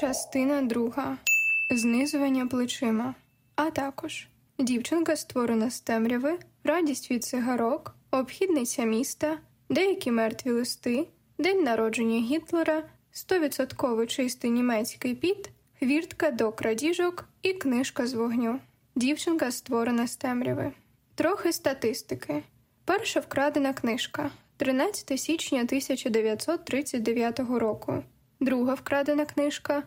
Частина друга знизування плечима. А також дівчинка створена з темряви, радість від цигарок, обхідниця міста, деякі мертві листи, день народження Гітлера, стовідсотково чистий німецький піт, хвіртка до крадіжок і книжка з вогню. Дівчинка створена з темряви. Трохи статистики. Перша вкрадена книжка 13 січня 1939 року. Друга вкрадена книжка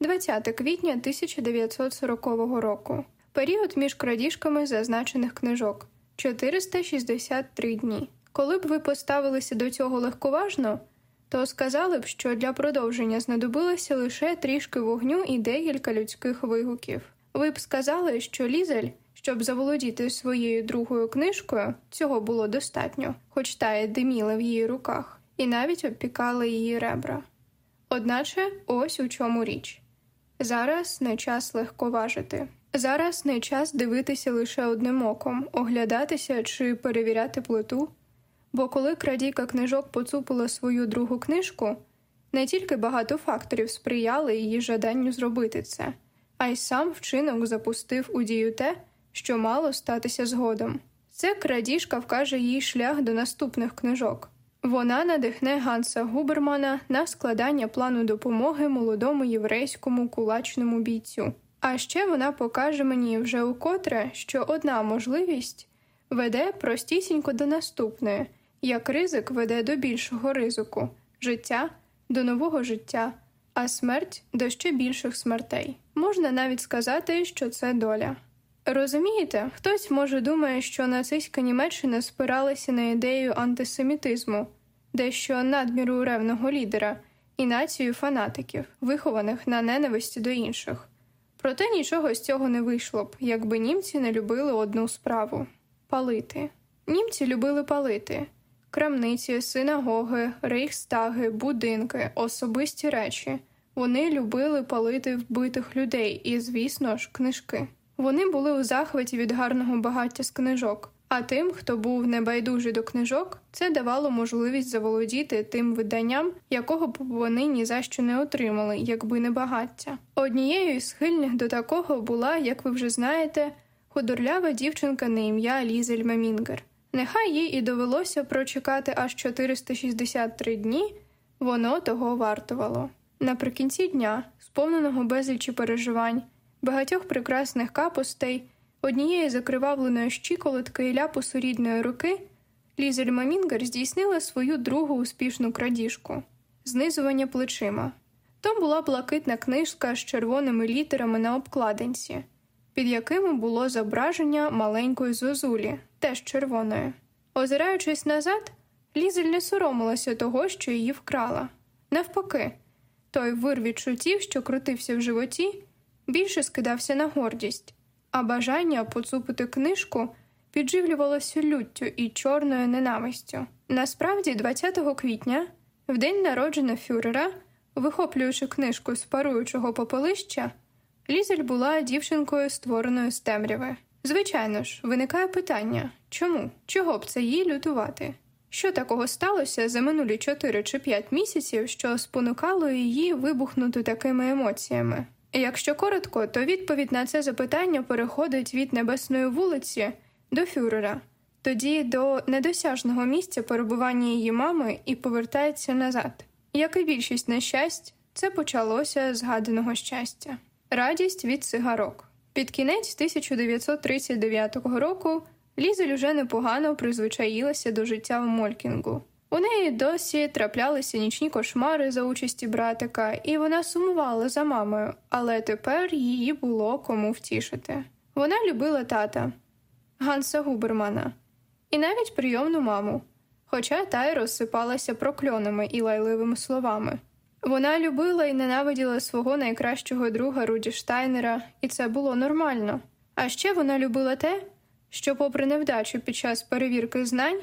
20 квітня 1940 року. Період між крадіжками зазначених книжок 463 дні. Коли б ви поставилися до цього легковажно, то сказали б, що для продовження знадобилося лише трішки вогню і декілька людських вигуків. Ви б сказали, що лізель, щоб заволодіти своєю другою книжкою, цього було достатньо, хоч та й диміла в її руках, і навіть обпікали її ребра. Одначе ось у чому річ зараз не час легковажити. Зараз не час дивитися лише одним оком, оглядатися чи перевіряти плиту. Бо коли крадійка книжок поцупила свою другу книжку, не тільки багато факторів сприяли її жаданню зробити це, а й сам вчинок запустив у дію те, що мало статися згодом. Це крадіжка вкаже їй шлях до наступних книжок. Вона надихне Ганса Губермана на складання плану допомоги молодому єврейському кулачному бійцю. А ще вона покаже мені вже укотре, що одна можливість веде простісінько до наступної, як ризик веде до більшого ризику, життя до нового життя, а смерть до ще більших смертей. Можна навіть сказати, що це доля. Розумієте, хтось може думає, що нацистська Німеччина спиралася на ідею антисемітизму, дещо надміру ревного лідера і націю фанатиків, вихованих на ненависті до інших. Проте нічого з цього не вийшло б, якби німці не любили одну справу палити. Німці любили палити крамниці, синагоги, рейхстаги, будинки, особисті речі. Вони любили палити вбитих людей і, звісно ж, книжки. Вони були у захваті від гарного багаття з книжок, а тим, хто був небайдужий до книжок, це давало можливість заволодіти тим виданням, якого б вони ні за що не отримали, якби не багаття. Однією із схильних до такого була, як ви вже знаєте, худорлява дівчинка на ім'я Лізель Мемінгер. Нехай їй і довелося прочекати аж 463 дні, воно того вартувало. Наприкінці дня, сповненого безлічі переживань, багатьох прекрасних капостей, однієї закривавленої щиколотки і ляпусу рідної руки, Лізель Мамінгер здійснила свою другу успішну крадіжку знизування плечима. То була блакитна книжка з червоними літерами на обкладинці, під якими було зображення маленької зозулі, теж червоної. Озираючись назад, Лізель не соромилася того, що її вкрала. Навпаки, той вир відчуттів, що крутився в животі, більше скидався на гордість, а бажання поцупити книжку підживлювалося люттю і чорною ненавистю. Насправді, 20 квітня, в день народження фюрера, вихоплюючи книжку з паруючого попелища, Лізель була дівчинкою, створеною з темряви. Звичайно ж, виникає питання чому? Чого б це їй лютувати? Що такого сталося за минулі 4 чи 5 місяців, що спонукало її вибухнути такими емоціями? Якщо коротко, то відповідь на це запитання переходить від небесної вулиці до фюрера, тоді до недосяжного місця перебування її мами і повертається назад. Як і більшість нещасть, це почалося згаданого щастя, радість від цигарок. Під кінець 1939 року Лізель уже непогано призвичаїлася до життя в Молькінгу. У неї досі траплялися нічні кошмари за участі братика, і вона сумувала за мамою, але тепер її було кому втішити. Вона любила тата Ганса Губермана і навіть прийомну маму, хоча та й розсипалася прокльонами і лайливими словами. Вона любила і ненавиділа свого найкращого друга Руді Штайнера, і це було нормально. А ще вона любила те, що, попри невдачу під час перевірки знань,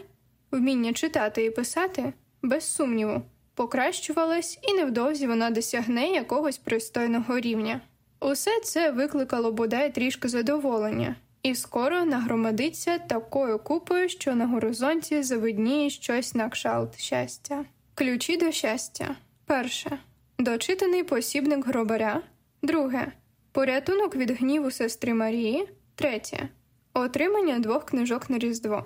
вміння читати і писати, без сумніву, покращувалось, і невдовзі вона досягне якогось пристойного рівня. Усе це викликало бодай трішки задоволення, і скоро нагромадиться такою купою, що на горизонті завидніє щось на кшалт щастя. Ключі до щастя. Перше Дочитаний посібник гробаря. Друге. Порятунок від гніву сестри Марії. Третє. Отримання двох книжок на Різдво.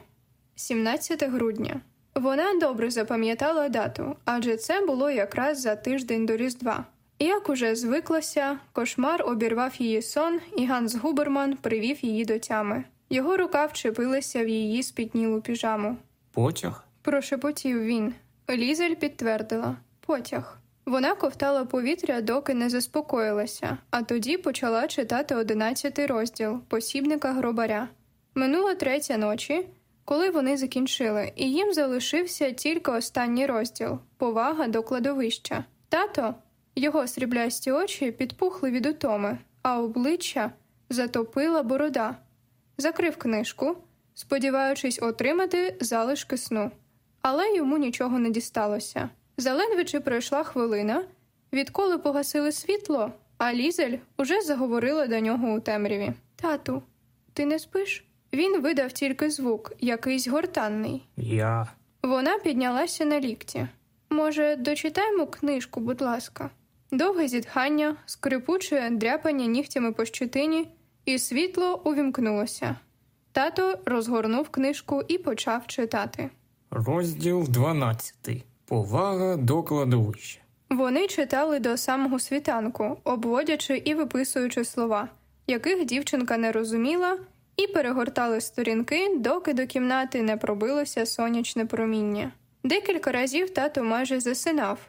17 грудня. Вона добре запам'ятала дату, адже це було якраз за тиждень до Різдва. Як уже звиклася, кошмар обірвав її сон, і Ганс Губерман привів її до тями. Його рука вчепилася в її спітнілу піжаму. Потяг? Прошепотів він. Лізель підтвердила потяг. Вона ковтала повітря, доки не заспокоїлася, а тоді почала читати одинадцятий розділ посібника гробаря. Минула третя ночі, коли вони закінчили, і їм залишився тільки останній розділ повага до кладовища. Тато, його сріблясті очі підпухли від утоми, а обличчя затопила борода. Закрив книжку, сподіваючись отримати залишки сну. Але йому нічого не дісталося. Заледве пройшла хвилина, відколи погасили світло, а Лізель уже заговорила до нього у темряві. Тату, ти не спиш? Він видав тільки звук, якийсь гортанний. Я. Вона піднялася на лікті. Може, дочитаємо книжку, будь ласка. Довге зітхання, скрипуче дряпання нігтями по щитині, і світло увімкнулося. Тато розгорнув книжку і почав читати. Розділ 12. Повага до кладовища. Вони читали до самого світанку, обводячи і виписуючи слова, яких дівчинка не розуміла, і перегортали сторінки, доки до кімнати не пробилося сонячне проміння. Декілька разів тато майже засинав,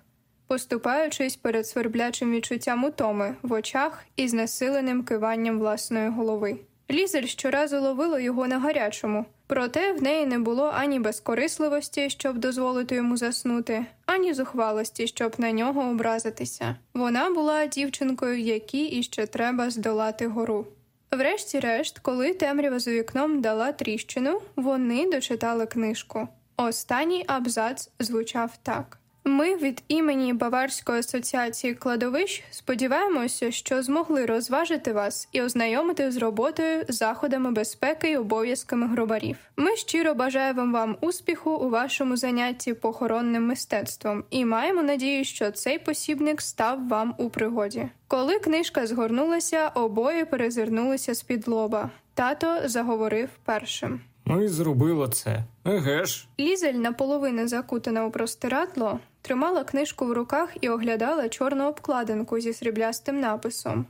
поступаючись перед сверблячим відчуттям утоми в очах і знесиленим киванням власної голови. Лізель щоразу ловила його на гарячому, проте в неї не було ані безкорисливості, щоб дозволити йому заснути, ані зухвалості, щоб на нього образитися. Вона була дівчинкою, якій іще треба здолати гору. Врешті-решт, коли темрява за вікном дала тріщину, вони дочитали книжку. Останній абзац звучав так. Ми від імені Баварської асоціації кладовищ сподіваємося, що змогли розважити вас і ознайомити з роботою, заходами безпеки і обов'язками гробарів. Ми щиро бажаємо вам успіху у вашому занятті похоронним мистецтвом і маємо надію, що цей посібник став вам у пригоді. Коли книжка згорнулася, обоє перезирнулися з під лоба. Тато заговорив першим. Ми зробили це. Еге ж. Лізель, наполовину закутана у простирадло, тримала книжку в руках і оглядала чорну обкладинку зі сріблястим написом.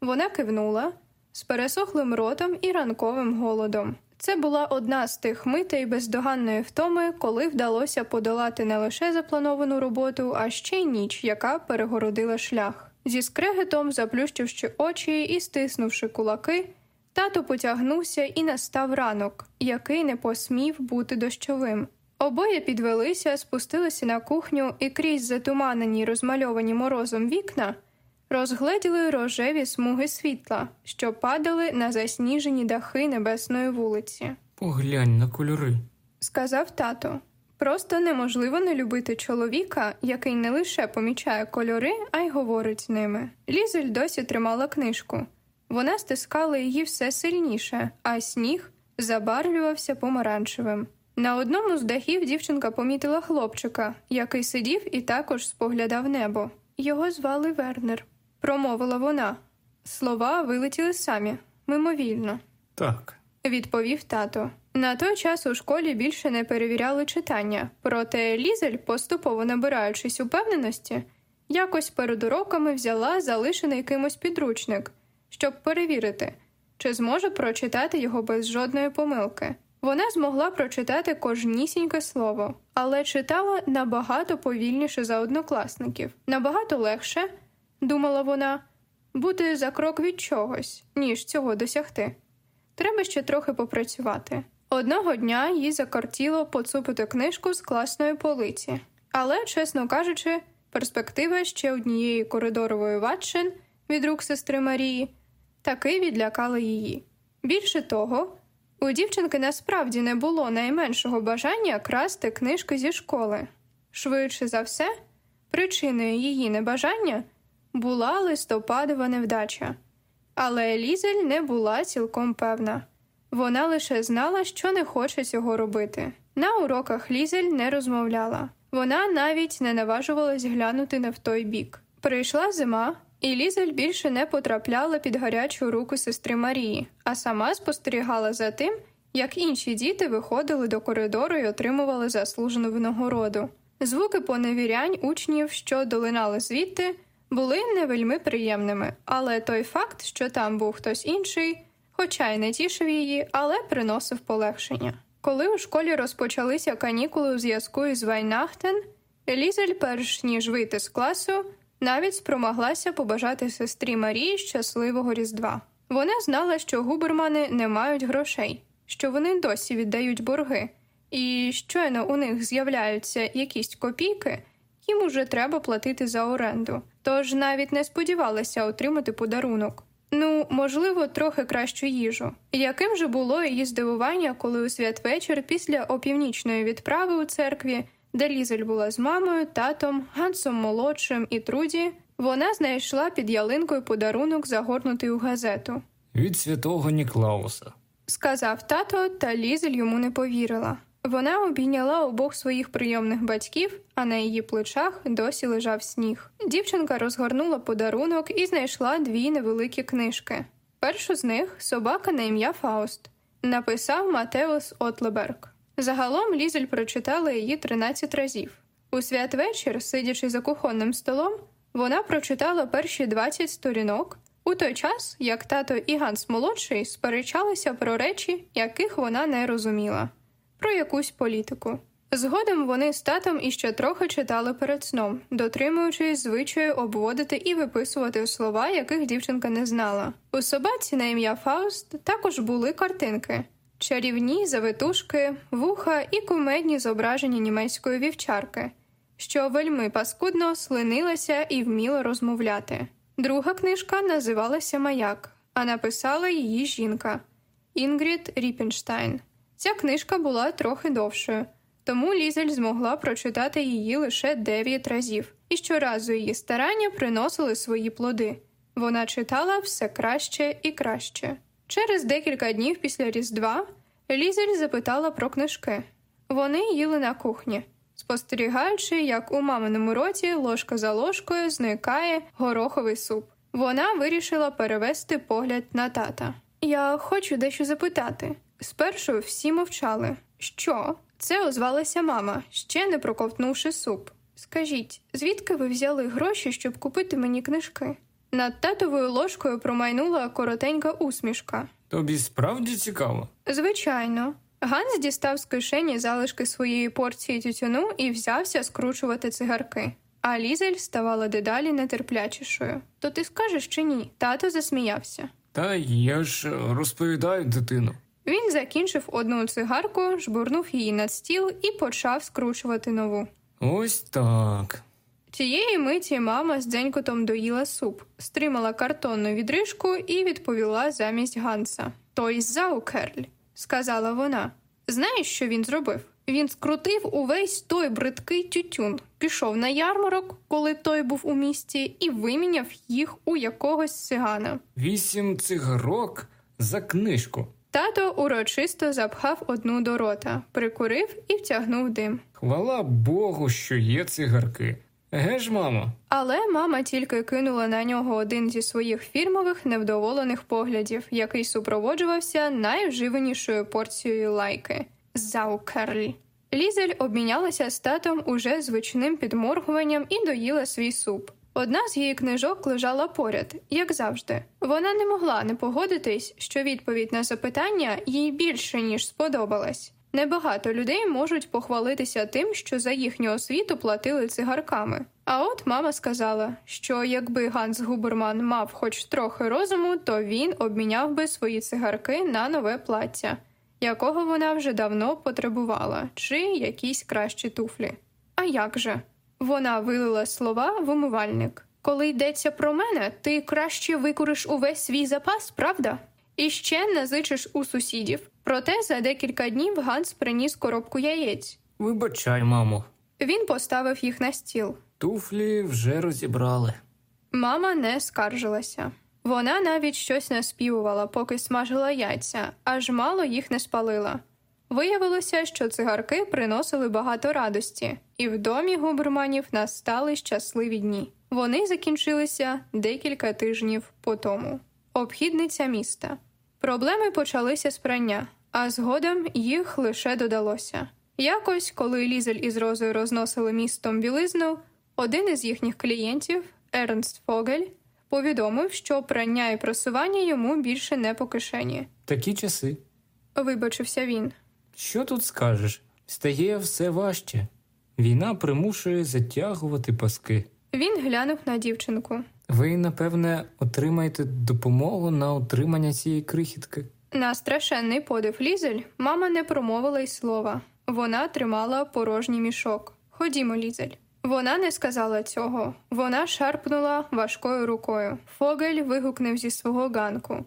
Вона кивнула з пересохлим ротом і ранковим голодом. Це була одна з тих митей бездоганної втоми, коли вдалося подолати не лише заплановану роботу, а ще й ніч, яка перегородила шлях. Зі скрегетом, заплющивши очі і стиснувши кулаки, тато потягнувся і настав ранок, який не посмів бути дощовим. Обоє підвелися, спустилися на кухню і крізь затуманені, розмальовані морозом вікна, розгледіли рожеві смуги світла, що падали на засніжені дахи небесної вулиці. Поглянь на кольори. Сказав тато. Просто неможливо не любити чоловіка, який не лише помічає кольори, а й говорить ними. Лізель досі тримала книжку. Вона стискала її все сильніше, а сніг забарвлювався помаранчевим. На одному з дахів дівчинка помітила хлопчика, який сидів і також споглядав небо. Його звали Вернер, промовила вона. Слова вилетіли самі, мимовільно, Так. відповів тато. На той час у школі більше не перевіряли читання, проте Лізель, поступово набираючись упевненості, якось перед уроками взяла залишений кимось підручник, щоб перевірити, чи зможе прочитати його без жодної помилки. Вона змогла прочитати кожнісіньке слово, але читала набагато повільніше за однокласників, набагато легше, думала вона, бути за крок від чогось, ніж цього досягти. Треба ще трохи попрацювати. Одного дня їй закортіло поцупити книжку з класної полиці, але, чесно кажучи, перспектива ще однієї коридорової ватчин від рук сестри Марії таки відлякала її. Більше того, у дівчинки насправді не було найменшого бажання красти книжки зі школи. Швидше за все, причиною її небажання була листопадова невдача. Але Лізель не була цілком певна. Вона лише знала, що не хоче цього робити. На уроках Лізель не розмовляла. Вона навіть не наважувалась глянути не в той бік. Прийшла зима, і Лізель більше не потрапляла під гарячу руку сестри Марії, а сама спостерігала за тим, як інші діти виходили до коридору і отримували заслужену винагороду. Звуки поневірянь учнів, що долинали звідти, були не вельми приємними, але той факт, що там був хтось інший, хоча й не тішив її, але приносив полегшення. Коли у школі розпочалися канікули у зв'язку із Вайнахтен, Лізель, перш ніж вийти з класу, навіть спромоглася побажати сестрі Марії щасливого Різдва. Вона знала, що губермани не мають грошей, що вони досі віддають борги, і щойно у них з'являються якісь копійки, їм уже треба платити за оренду, тож навіть не сподівалася отримати подарунок. Ну, можливо, трохи кращу їжу. Яким же було її здивування, коли у святвечір після опівнічної відправи у церкві, де Лізель була з мамою, татом, Гансом молодшим і Труді, вона знайшла під ялинкою подарунок, загорнутий у газету. Від святого Ніклауса. Сказав тато, та Лізель йому не повірила. Вона обійняла обох своїх прийомних батьків, а на її плечах досі лежав сніг. Дівчинка розгорнула подарунок і знайшла дві невеликі книжки. Першу з них собака на ім'я Фауст, написав Матеус Отлеберг. Загалом Лізель прочитала її 13 разів. У святвечір, сидячи за кухонним столом, вона прочитала перші 20 сторінок. У той час, як тато і Ганс молодший сперечалися про речі, яких вона не розуміла про якусь політику. Згодом вони з татом іще трохи читали перед сном, дотримуючись звичаю обводити і виписувати слова, яких дівчинка не знала. У собаці на ім'я Фауст також були картинки: чарівні завитушки, вуха і кумедні зображення німецької вівчарки, що вельми паскудно слинилася і вміла розмовляти. Друга книжка називалася Маяк, а написала її жінка Інгрід Ріпенштайн. Ця книжка була трохи довшою, тому Лізель змогла прочитати її лише дев'ять разів, і щоразу її старання приносили свої плоди. Вона читала все краще і краще. Через декілька днів після Різдва Лізель запитала про книжки. Вони їли на кухні, спостерігаючи, як у маминому роті ложка за ложкою зникає гороховий суп. Вона вирішила перевести погляд на тата. Я хочу дещо запитати. Спершу всі мовчали. Що? Це озвалася мама, ще не проковтнувши суп. Скажіть, звідки ви взяли гроші, щоб купити мені книжки? Над татовою ложкою промайнула коротенька усмішка. Тобі справді цікаво? Звичайно. Ганс дістав з кишені залишки своєї порції тютюну і взявся скручувати цигарки. А Лізель ставала дедалі нетерплячішою. То ти скажеш чи ні? Тато засміявся. Та я ж розповідаю дитину. Він закінчив одну цигарку, жбурнув її на стіл і почав скручувати нову. Ось так. Тієї миті мама з дзенькотом доїла суп, стримала картонну відрижку і відповіла замість Ганса. Той заукерль, сказала вона. Знаєш, що він зробив? Він скрутив увесь той бридкий тютюн, пішов на ярмарок, коли той був у місті, і виміняв їх у якогось цигана. Вісім цигарок за книжку. Тато урочисто запхав одну до рота, прикурив і втягнув дим. Хвала Богу, що є цигарки. Еге ж, мамо? Але мама тільки кинула на нього один зі своїх фірмових невдоволених поглядів, який супроводжувався найвживанішою порцією лайки заукерль. Лізель обмінялася з татом уже звичним підморгуванням і доїла свій суп. Одна з її книжок лежала поряд, як завжди. Вона не могла не погодитись, що відповідь на запитання їй більше ніж сподобалась. Небагато людей можуть похвалитися тим, що за їхню освіту платили цигарками. А от мама сказала, що якби Ганс Губерман мав хоч трохи розуму, то він обміняв би свої цигарки на нове плаття, якого вона вже давно потребувала, чи якісь кращі туфлі. А як же? Вона вилила слова в умивальник. Коли йдеться про мене, ти краще викуриш увесь свій запас, правда? І ще назичиш у сусідів. Проте за декілька днів Ганс приніс коробку яєць. Вибачай, мамо. Він поставив їх на стіл. Туфлі вже розібрали. Мама не скаржилася. Вона навіть щось наспівувала, поки смажила яйця, аж мало їх не спалила. Виявилося, що цигарки приносили багато радості, і в домі губерманів настали щасливі дні. Вони закінчилися декілька тижнів по тому. Обхідниця міста. Проблеми почалися з прання, а згодом їх лише додалося. Якось, коли Лізель із Розою розносили містом білизну, один із їхніх клієнтів, Ернст Фогель, повідомив, що прання і просування йому більше не по кишені. Такі часи. Вибачився він. Що тут скажеш? Стає все важче. Війна примушує затягувати паски. Він глянув на дівчинку. Ви, напевне, отримаєте допомогу на отримання цієї крихітки. На страшенний подив Лізель мама не промовила й слова. Вона тримала порожній мішок. Ходімо, Лізель. Вона не сказала цього. Вона шарпнула важкою рукою. Фогель вигукнув зі свого ганку.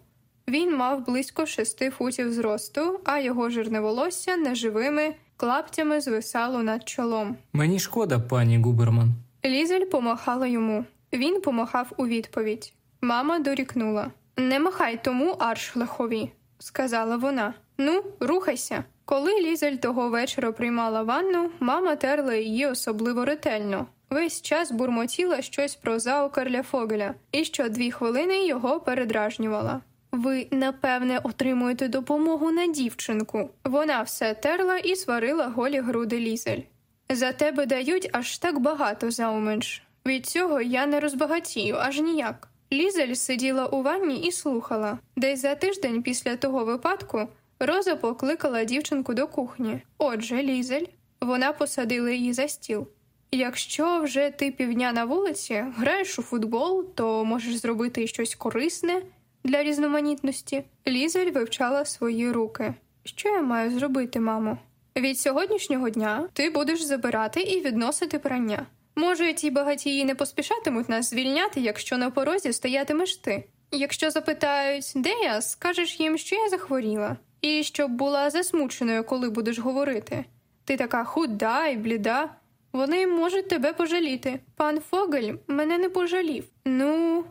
Він мав близько шести футів зросту, а його жирне волосся неживими клаптями звисало над чолом. Мені шкода, пані Губерман. Лізель помахала йому. Він помахав у відповідь. Мама дорікнула. Не махай тому аршлахові, сказала вона. Ну, рухайся. Коли Лізель того вечора приймала ванну, мама терла її особливо ретельно. Весь час бурмотіла щось про заокарля Фогеля, і що дві хвилини його передражнювала. Ви, напевне, отримуєте допомогу на дівчинку. Вона все терла і сварила голі груди Лізель. За тебе дають аж так багато зауменш. Від цього я не розбагатію аж ніяк. Лізель сиділа у ванні і слухала. Десь за тиждень після того випадку Роза покликала дівчинку до кухні. Отже, Лізель, вона посадила її за стіл. Якщо вже ти півдня на вулиці, граєш у футбол, то можеш зробити щось корисне для різноманітності. Лізель вивчала свої руки. Що я маю зробити, мамо? Від сьогоднішнього дня ти будеш забирати і відносити прання. Може, ті багатії не поспішатимуть нас звільняти, якщо на порозі стоятимеш ти. Якщо запитають, де я, скажеш їм, що я захворіла, і щоб була засмученою, коли будеш говорити. Ти така худа і бліда. Вони можуть тебе пожаліти. Пан Фогель мене не пожалів. Ну,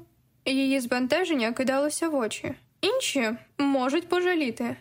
її збентеження кидалося в очі. Інші можуть пожаліти.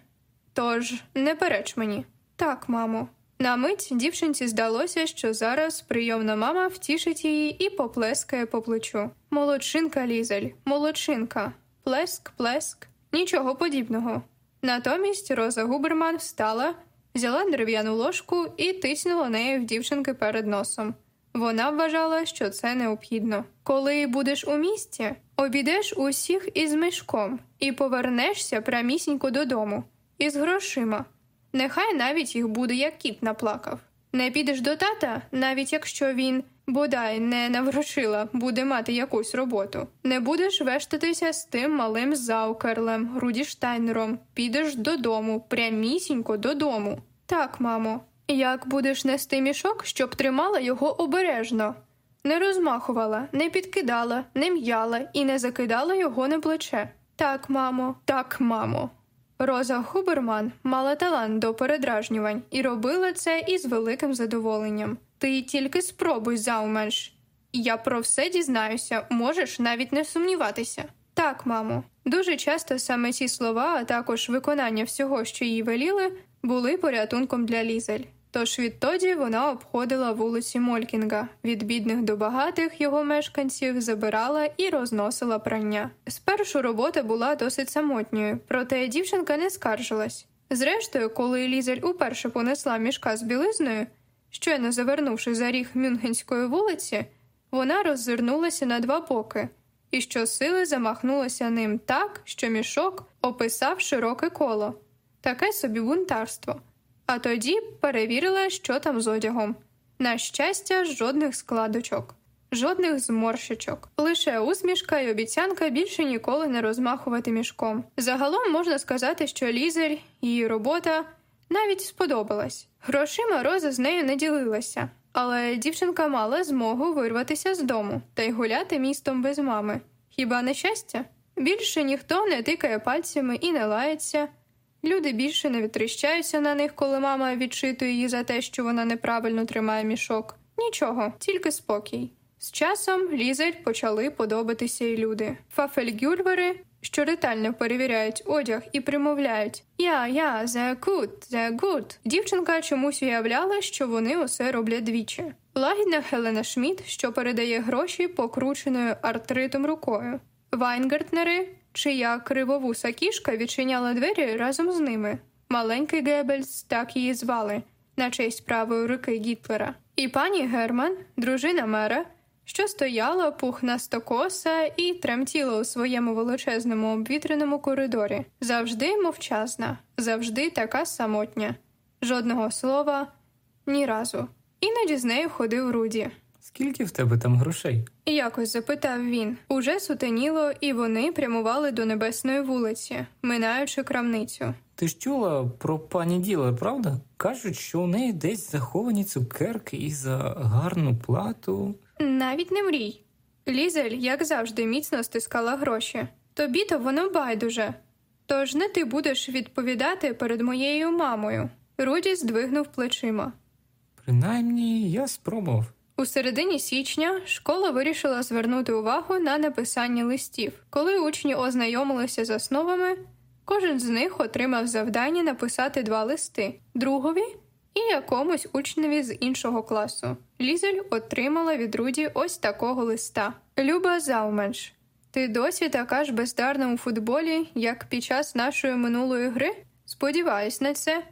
Тож не переч мені. Так, мамо. На мить дівчинці здалося, що зараз прийомна мама втішить її і поплескає по плечу. Молодчинка лізель, молодчинка, плеск, плеск, нічого подібного. Натомість Роза Губерман встала, взяла дерев'яну ложку і тиснула нею в дівчинки перед носом. Вона вважала, що це необхідно. Коли будеш у місті, обійдеш усіх із мішком і повернешся прямісінько додому із грошима. Нехай навіть їх буде, як кіт наплакав. Не підеш до тата, навіть якщо він, бодай не наврочила, буде мати якусь роботу. Не будеш вештатися з тим малим заукерлем, Рудіштайнером. Підеш додому, прямісінько додому. Так, мамо, як будеш нести мішок, щоб тримала його обережно. Не розмахувала, не підкидала, не м'яла і не закидала його на плече. Так, мамо, так, мамо. Роза Хуберман мала талант до передражнювань і робила це із великим задоволенням. Ти тільки спробуй зауменш. Я про все дізнаюся, можеш навіть не сумніватися. Так, мамо. Дуже часто саме ці слова, а також виконання всього, що їй веліли, були порятунком для лізель. Тож відтоді вона обходила вулиці Молькінга, від бідних до багатих його мешканців забирала і розносила прання. Спершу робота була досить самотньою, проте дівчинка не скаржилась. Зрештою, коли лізель уперше понесла мішка з білизною, щойно завернувши за ріг Мюнхенської вулиці, вона роззирнулася на два боки і щосили замахнулася ним так, що мішок описав широке коло, таке собі бунтарство. А тоді перевірила, що там з одягом. На щастя, жодних складочок, жодних зморщичок, лише усмішка й обіцянка більше ніколи не розмахувати мішком. Загалом можна сказати, що лізель, її робота навіть сподобалась. Грошима Роза з нею не ділилася, але дівчинка мала змогу вирватися з дому та й гуляти містом без мами. Хіба не щастя? Більше ніхто не тикає пальцями і не лається. Люди більше не відтріщаються на них, коли мама відчитує її за те, що вона неправильно тримає мішок. Нічого, тільки спокій. З часом лізель почали подобатися й люди. Фафельгюльвери, що ретельно перевіряють одяг і примовляють Ja, ja, sehr gut, sehr gut. Дівчинка чомусь уявляла, що вони усе роблять двічі. лагідна Хелена Шмідт, що передає гроші покрученою артритом рукою, Вайнгартнери, чия кривовуса кішка відчиняла двері разом з ними. Маленький Геббельс, так її звали, на честь правої руки Гітлера, і пані Герман, дружина мера, що стояла пухнастокоса і тремтіла у своєму величезному обвітреному коридорі, завжди мовчазна, завжди така самотня, жодного слова, ні разу. Іноді з нею ходив Руді. Скільки в тебе там грошей? Якось запитав він. Уже сутеніло, і вони прямували до небесної вулиці, минаючи крамницю. Ти ж чула про пані Ділер, правда? Кажуть, що у неї десь заховані цукерки і за гарну плату. Навіть не мрій. Лізель, як завжди, міцно стискала гроші. Тобі то воно байдуже. Тож не ти будеш відповідати перед моєю мамою. Руді здвигнув плечима. Принаймні, я спробував. У середині січня школа вирішила звернути увагу на написання листів. Коли учні ознайомилися з основами, кожен з них отримав завдання написати два листи другові і якомусь учневі з іншого класу. Лізель отримала від Руді ось такого листа: Люба Зауменш, ти досі така ж бездарна у футболі, як під час нашої минулої гри? Сподіваюсь на це.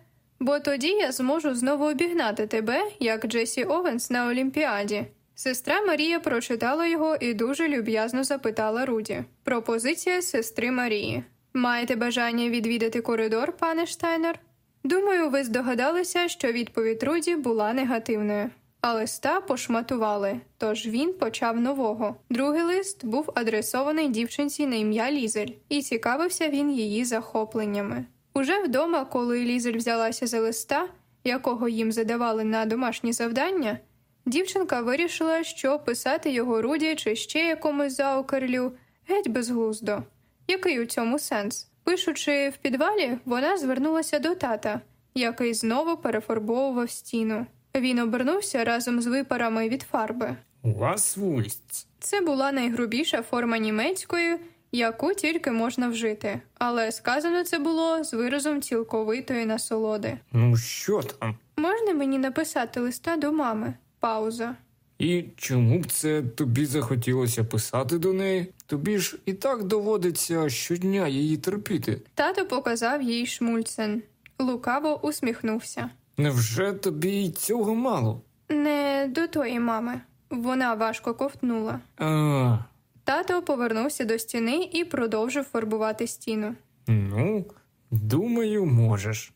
Бо тоді я зможу знову обігнати тебе, як Джесі Овенс на Олімпіаді. Сестра Марія прочитала його і дуже люб'язно запитала Руді. Пропозиція сестри Марії. Маєте бажання відвідати коридор, пане Штайнер? Думаю, ви здогадалися, що відповідь Руді була негативною. А листа пошматували, тож він почав нового. Другий лист був адресований дівчинці на ім'я Лізель, і цікавився він її захопленнями. Уже вдома, коли Лізель взялася за листа, якого їм задавали на домашні завдання, дівчинка вирішила, що писати його Руді чи ще якомусь заокерлю геть безглуздо. Який у цьому сенс? Пишучи в підвалі, вона звернулася до тата, який знову перефарбовував стіну. Він обернувся разом з випарами від фарби. У вас вулиць. Це була найгрубіша форма німецької, яку тільки можна вжити, але сказано це було з виразом цілковитої насолоди. Ну що там? Можна мені написати листа до мами? Пауза. І чому б це тобі захотілося писати до неї? Тобі ж і так доводиться щодня її терпіти. Тато показав їй шмульцен. Лукаво усміхнувся. Невже тобі й цього мало? Не до тої мами. Вона важко ковтнула. А, Тато повернувся до стіни і продовжив фарбувати стіну. ну, думаю, можеш.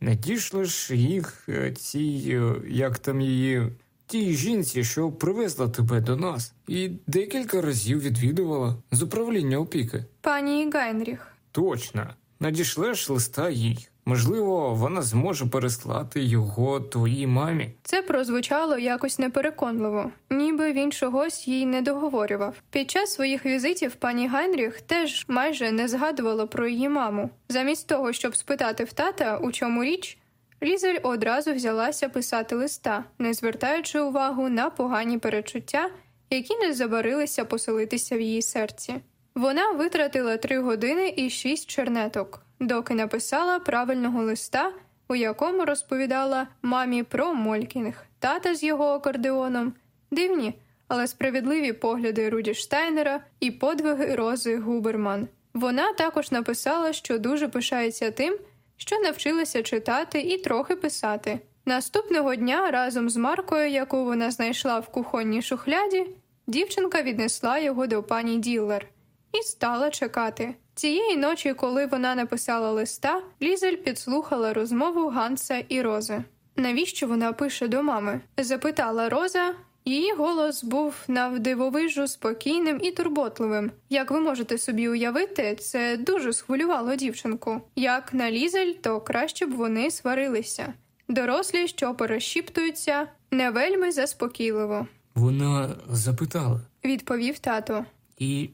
Не дійшлеш їх е, цій, е, як там її, тій жінці, що привезла тебе до нас, і декілька разів відвідувала з управління опіки. Пані Гайнріх. Точно, надішлеш листа їй. Можливо, вона зможе переслати його твоїй мамі. Це прозвучало якось непереконливо, ніби він чогось їй не договорював. Під час своїх візитів пані Гайнріх теж майже не згадувала про її маму. Замість того, щоб спитати в тата, у чому річ, Лізель одразу взялася писати листа, не звертаючи увагу на погані перечуття, які не забарилися поселитися в її серці. Вона витратила три години і шість чернеток, доки написала правильного листа, у якому розповідала мамі про Молькінг, тата з його акордеоном, дивні, але справедливі погляди Руді Штайнера і подвиги Рози Губерман. Вона також написала, що дуже пишається тим, що навчилася читати і трохи писати. Наступного дня разом з Маркою, яку вона знайшла в кухонній шухляді, дівчинка віднесла його до пані Діллер і стала чекати. Цієї ночі, коли вона написала листа, Лізель підслухала розмову Ганса і Рози. Навіщо вона пише до мами? запитала Роза. Її голос був навдивовижу спокійним і турботливим. Як ви можете собі уявити, це дуже схвилювало дівчинку. Як на Лізель, то краще б вони сварилися. Дорослі, що перешіптуються, не вельми заспокійливо, Вона запитала, відповів тато. і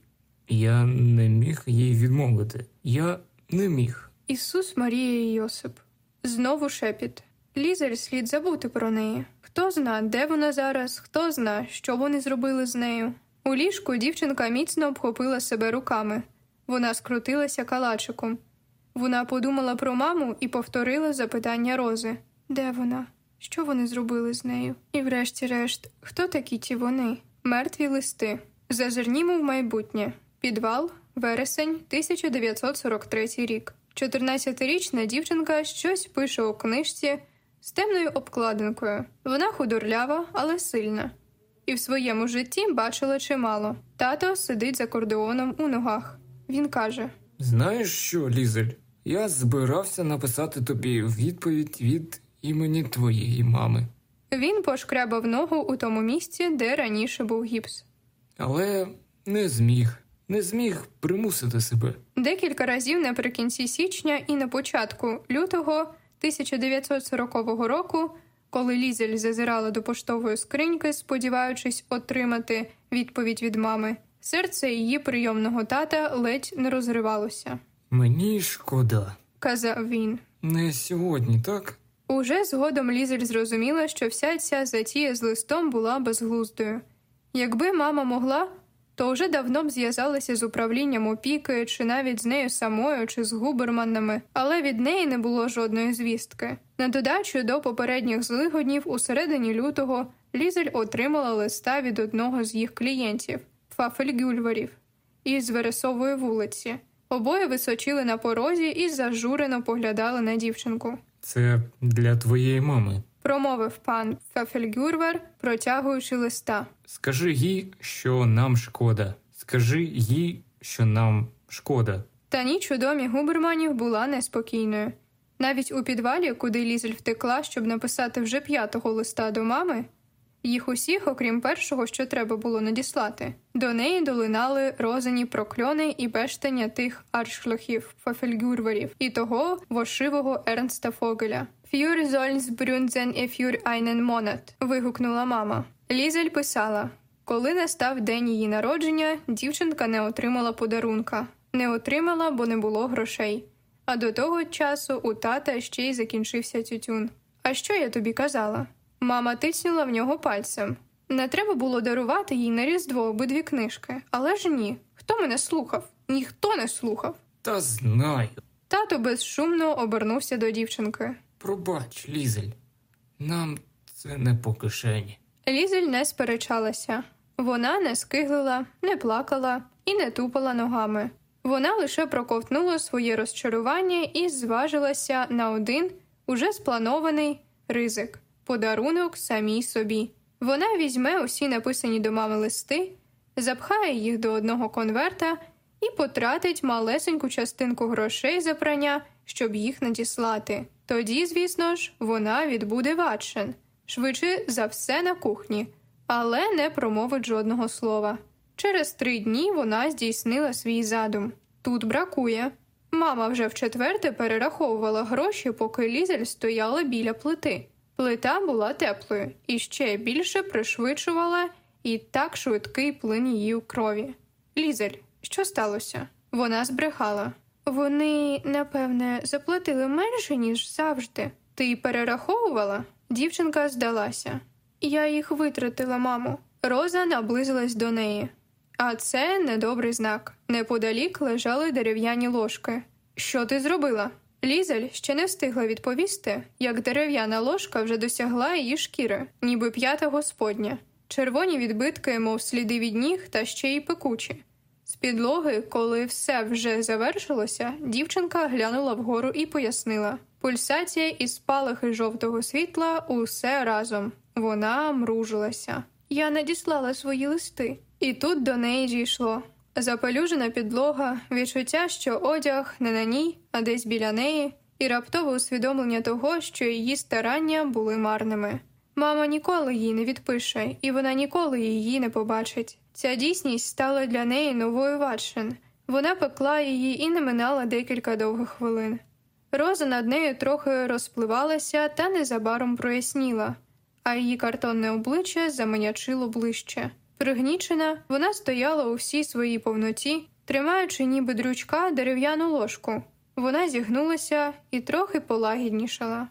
я не міг їй відмовити. Я не міг. Ісус, Марія і Йосип. Знову шепіт. Лізель слід забути про неї. Хто зна, де вона зараз, хто зна, що вони зробили з нею. У ліжку дівчинка міцно обхопила себе руками. Вона скрутилася калачиком. Вона подумала про маму і повторила запитання Рози. Де вона? Що вони зробили з нею? І, врешті-решт, хто такі ті вони? Мертві листи. Зазирнімо в майбутнє. Підвал, вересень, 1943 рік. 14-річна дівчинка щось пише у книжці з темною обкладинкою. Вона худорлява, але сильна. І в своєму житті бачила чимало. Тато сидить за кордеоном у ногах. Він каже: Знаєш що, Лізель? Я збирався написати тобі відповідь від імені твоєї мами. Він пошкрябав ногу у тому місці, де раніше був гіпс. Але не зміг, не зміг примусити себе. Декілька разів наприкінці січня і на початку лютого 1940 року, коли Лізель зазирала до поштової скриньки, сподіваючись отримати відповідь від мами, серце її прийомного тата ледь не розривалося. Мені шкода. Казав він. Не сьогодні, так? Уже згодом Лізель зрозуміла, що вся ця затія з листом була безглуздою. Якби мама могла, то вже давно б зв'язалася з управлінням опіки, чи навіть з нею самою, чи з губерманами, але від неї не було жодної звістки. На додачу до попередніх злигоднів у середині лютого Лізель отримала листа від одного з їх клієнтів Фафельгюльварів із Вересової вулиці. Обоє височили на порозі і зажурено поглядали на дівчинку. Це для твоєї мами. Промовив пан Фафельгюрвер, протягуючи листа. Скажи їй, що нам шкода. Скажи їй, що нам шкода. Та ніч у домі губерманів була неспокійною. Навіть у підвалі, куди Лізель втекла, щоб написати вже п'ятого листа до мами, їх усіх, окрім першого, що треба було надіслати. До неї долинали розані прокльони і бештання тих аршлохів, фафельгюрверів і того вошивого Ернста Фогеля. Фюр зольнс брюнзен і фюр айнен монат. вигукнула мама. Лізель писала. Коли настав день її народження, дівчинка не отримала подарунка. Не отримала, бо не було грошей. А до того часу у тата ще й закінчився тютюн. А що я тобі казала? Мама тиснула в нього пальцем. Не треба було дарувати їй на різдво обидві книжки, але ж ні. Хто мене слухав? Ніхто не слухав. Та знаю. Тато безшумно обернувся до дівчинки. Пробач, Лізель. Нам це не по кишені. Лізель не сперечалася. Вона не скиглила, не плакала і не тупала ногами. Вона лише проковтнула своє розчарування і зважилася на один уже спланований ризик подарунок самій собі. Вона візьме усі написані до мами листи, запхає їх до одного конверта і потратить малесеньку частинку грошей за прання, щоб їх надіслати. Тоді, звісно ж, вона відбуде ватшен, швидше за все на кухні, але не промовить жодного слова. Через три дні вона здійснила свій задум. Тут бракує. Мама вже вчетверте перераховувала гроші, поки лізель стояла біля плити. Плита була теплою і ще більше пришвидшувала і так швидкий плин її у крові. Лізель, що сталося? Вона збрехала. Вони, напевне, заплатили менше, ніж завжди. Ти перераховувала? Дівчинка здалася. Я їх витратила, мамо. Роза наблизилась до неї. А це недобрий знак. Неподалік лежали дерев'яні ложки. Що ти зробила? Лізель ще не встигла відповісти, як дерев'яна ложка вже досягла її шкіри, ніби п'ята господня, червоні відбитки, мов сліди від ніг, та ще й пекучі. З підлоги, коли все вже завершилося, дівчинка глянула вгору і пояснила пульсація і спалахи жовтого світла усе разом. Вона мружилася. Я надіслала свої листи, і тут до неї дійшло. Запелюжена підлога, відчуття, що одяг не на ній, а десь біля неї, і раптове усвідомлення того, що її старання були марними. Мама ніколи їй не відпише, і вона ніколи її не побачить. Ця дійсність стала для неї новою ватшин. Вона пекла її і не минала декілька довгих хвилин. Роза над нею трохи розпливалася та незабаром проясніла, а її картонне обличчя заманячило ближче. Пригнічена, вона стояла у всій своїй повноті, тримаючи ніби дрючка дерев'яну ложку. Вона зігнулася і трохи полагіднішала.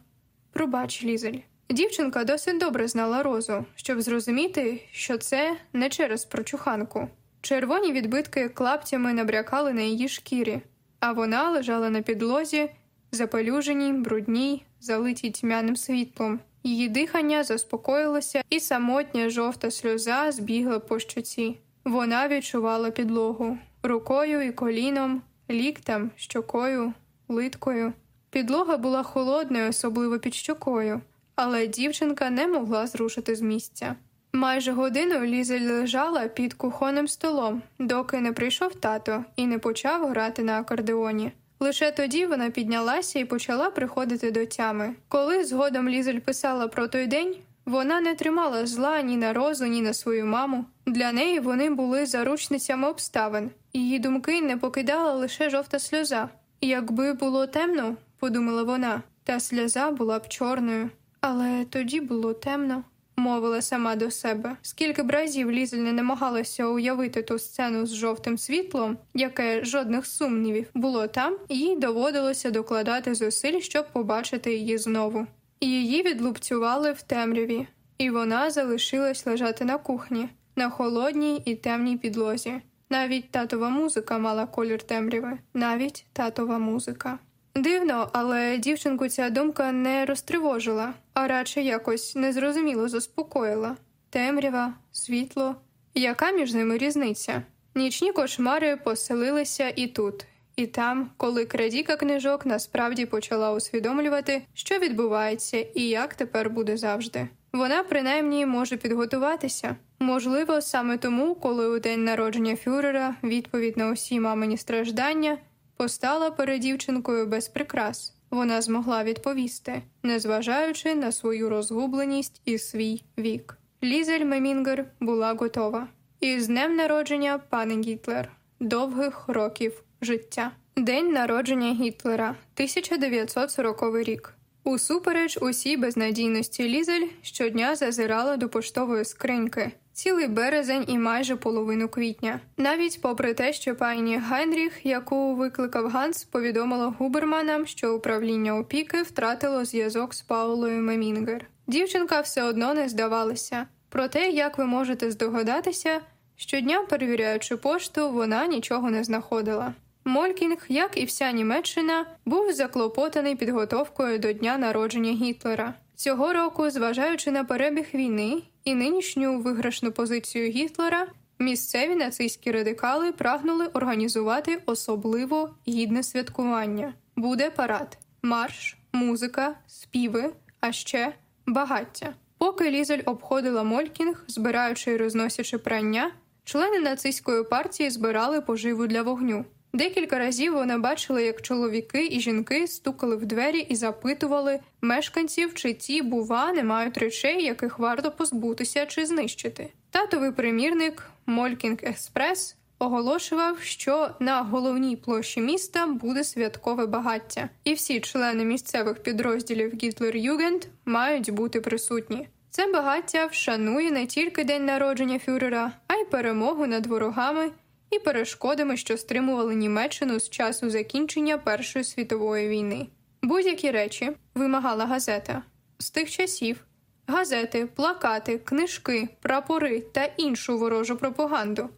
Пробач, Лізель. Дівчинка досить добре знала розу, щоб зрозуміти, що це не через прочуханку. Червоні відбитки клаптями набрякали на її шкірі, а вона лежала на підлозі, запелюженій, брудній, залитій тьмяним світлом. Її дихання заспокоїлося, і самотня жовта сльоза збігла по щоці. Вона відчувала підлогу рукою і коліном, ліктем, щокою, литкою. Підлога була холодною, особливо під щокою, але дівчинка не могла зрушити з місця. Майже годину Лізель лежала під кухонним столом, доки не прийшов тато і не почав грати на акордеоні. Лише тоді вона піднялася і почала приходити до тями. Коли згодом Лізель писала про той день, вона не тримала зла ні на розу, ні на свою маму. Для неї вони були заручницями обставин, її думки не покидала лише жовта сльоза. Якби було темно, подумала вона, та сльоза була б чорною. Але тоді було темно мовила сама до себе. Скільки б разів Лізель не намагалася уявити ту сцену з жовтим світлом, яке жодних сумнівів було там, їй доводилося докладати зусиль, щоб побачити її знову. Її відлупцювали в темряві, і вона залишилась лежати на кухні, на холодній і темній підлозі. Навіть татова музика мала колір темряви, навіть татова музика. Дивно, але дівчинку ця думка не розтривожила, а радше якось незрозуміло заспокоїла темрява, світло. Яка між ними різниця? Нічні кошмари поселилися і тут, і там, коли крадіка книжок насправді почала усвідомлювати, що відбувається і як тепер буде завжди. Вона принаймні може підготуватися. Можливо, саме тому, коли у день народження фюрера відповідь на усі мамині страждання постала перед дівчинкою без прикрас. Вона змогла відповісти, незважаючи на свою розгубленість і свій вік. Лізель Мемінгер була готова. І з днем народження пане Гітлер, довгих років життя. День народження Гітлера, 1940 рік. Усупереч усій безнадійності Лізель щодня зазирала до поштової скриньки, цілий березень і майже половину квітня. Навіть попри те, що пані Гайнріх, яку викликав Ганс, повідомила Губерманам, що управління опіки втратило зв'язок з Паулою Мемінгер. Дівчинка все одно не здавалася. Проте, як ви можете здогадатися, щодня перевіряючи пошту, вона нічого не знаходила. Молькінг, як і вся Німеччина, був заклопотаний підготовкою до дня народження Гітлера. Цього року, зважаючи на перебіг війни і нинішню виграшну позицію Гітлера, місцеві нацистські радикали прагнули організувати особливо гідне святкування. Буде парад, марш, музика, співи, а ще багаття. Поки Лізель обходила Молькінг, збираючи і розносячи прання, члени нацистської партії збирали поживу для вогню. Декілька разів вона бачила, як чоловіки і жінки стукали в двері і запитували мешканців, чи ті, бува, не мають речей, яких варто позбутися чи знищити. Татовий примірник Молькінг Експрес оголошував, що на головній площі міста буде святкове багаття, і всі члени місцевих підрозділів Гітлер-Югенд мають бути присутні. Це багаття вшанує не тільки день народження фюрера, а й перемогу над ворогами і перешкодами, що стримували Німеччину з часу закінчення Першої світової війни. Будь-які речі вимагала газета з тих часів. Газети, плакати, книжки, прапори та іншу ворожу пропаганду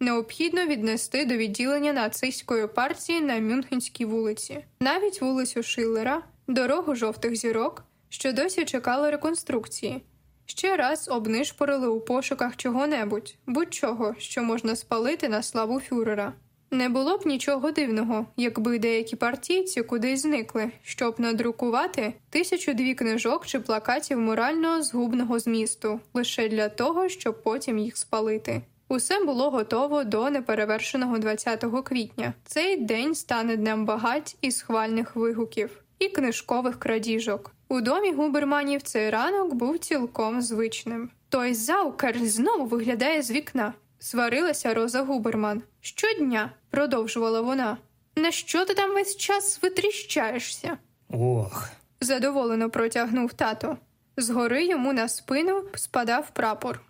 необхідно віднести до відділення нацистської партії на Мюнхенській вулиці, навіть вулицю Шиллера, дорогу жовтих зірок, що досі чекали реконструкції. Ще раз обнишпорили у пошуках чого-небудь, будь-чого, що можна спалити на славу фюрера. Не було б нічого дивного, якби деякі партійці кудись зникли, щоб надрукувати тисячу дві книжок чи плакатів морально згубного змісту, лише для того, щоб потім їх спалити. Усе було готово до неперевершеного 20 квітня. Цей день стане днем багать і схвальних вигуків і книжкових крадіжок. У домі губерманів цей ранок був цілком звичним. Той заукер знову виглядає з вікна. Сварилася Роза Губерман. Щодня, продовжувала вона. На що ти там весь час витріщаєшся? Ох. задоволено протягнув тато. Згори йому на спину спадав прапор.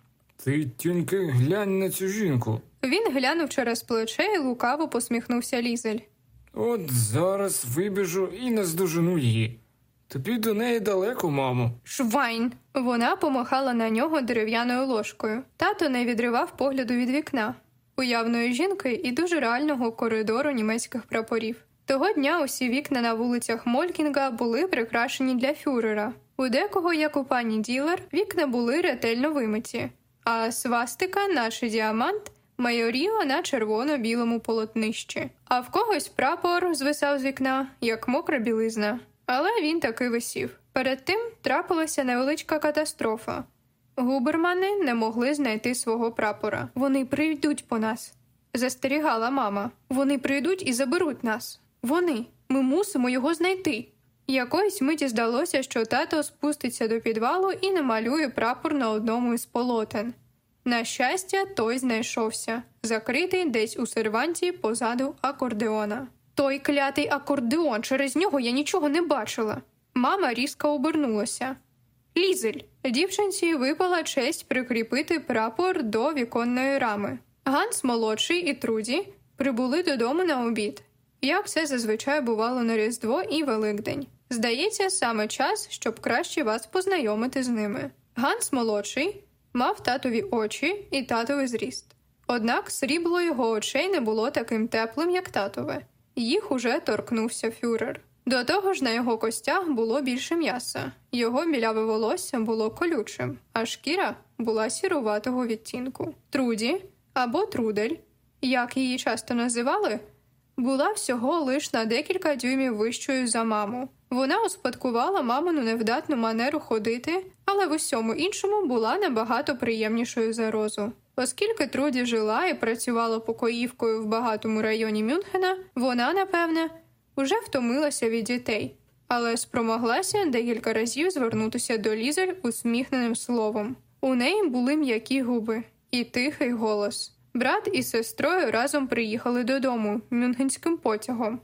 Ти тільки глянь на цю жінку. Він глянув через плече і лукаво посміхнувся лізель. От зараз вибіжу і наздожену її. Тобі до неї далеко, мамо. Schwein. Вона помахала на нього дерев'яною ложкою. Тато не відривав погляду від вікна, уявної жінки і дуже реального коридору німецьких прапорів. Того дня усі вікна на вулицях Молькінга були прикрашені для фюрера. У декого, як у пані Ділер, вікна були ретельно вимиті, а свастика, наш діамант, майоріла на червоно-білому полотнищі, а в когось прапор звисав з вікна, як мокра білизна. Але він таки висів. Перед тим трапилася невеличка катастрофа. Губермани не могли знайти свого прапора. Вони прийдуть по нас. Застерігала мама. Вони прийдуть і заберуть нас. Вони. Ми мусимо його знайти. Якоїсь миті здалося, що тато спуститься до підвалу і намалює прапор на одному із полотен. На щастя, той знайшовся, закритий десь у серванті позаду акордеона. Той клятий акордеон, через нього я нічого не бачила. Мама різко обернулася. Лізель, дівчинці випала честь прикріпити прапор до віконної рами. Ганс молодший і Труді прибули додому на обід, як це зазвичай бувало на Різдво і Великдень. Здається, саме час, щоб краще вас познайомити з ними. Ганс молодший мав татові очі і татовий зріст. Однак срібло його очей не було таким теплим, як татове, їх уже торкнувся фюрер. До того ж, на його костях було більше м'яса, його біляве волосся було колючим, а шкіра була сіруватого відтінку. Труді або трудель, як її часто називали, була всього лиш на декілька дюймів вищою за маму. Вона успадкувала мамину невдатну манеру ходити, але в усьому іншому була набагато приємнішою за розу. Оскільки Труді жила і працювала покоївкою в багатому районі Мюнхена, вона, напевне, уже втомилася від дітей, але спромоглася декілька разів звернутися до Лізель усміхненим словом. У неї були м'які губи і тихий голос. Брат із сестрою разом приїхали додому мюнхенським потягом,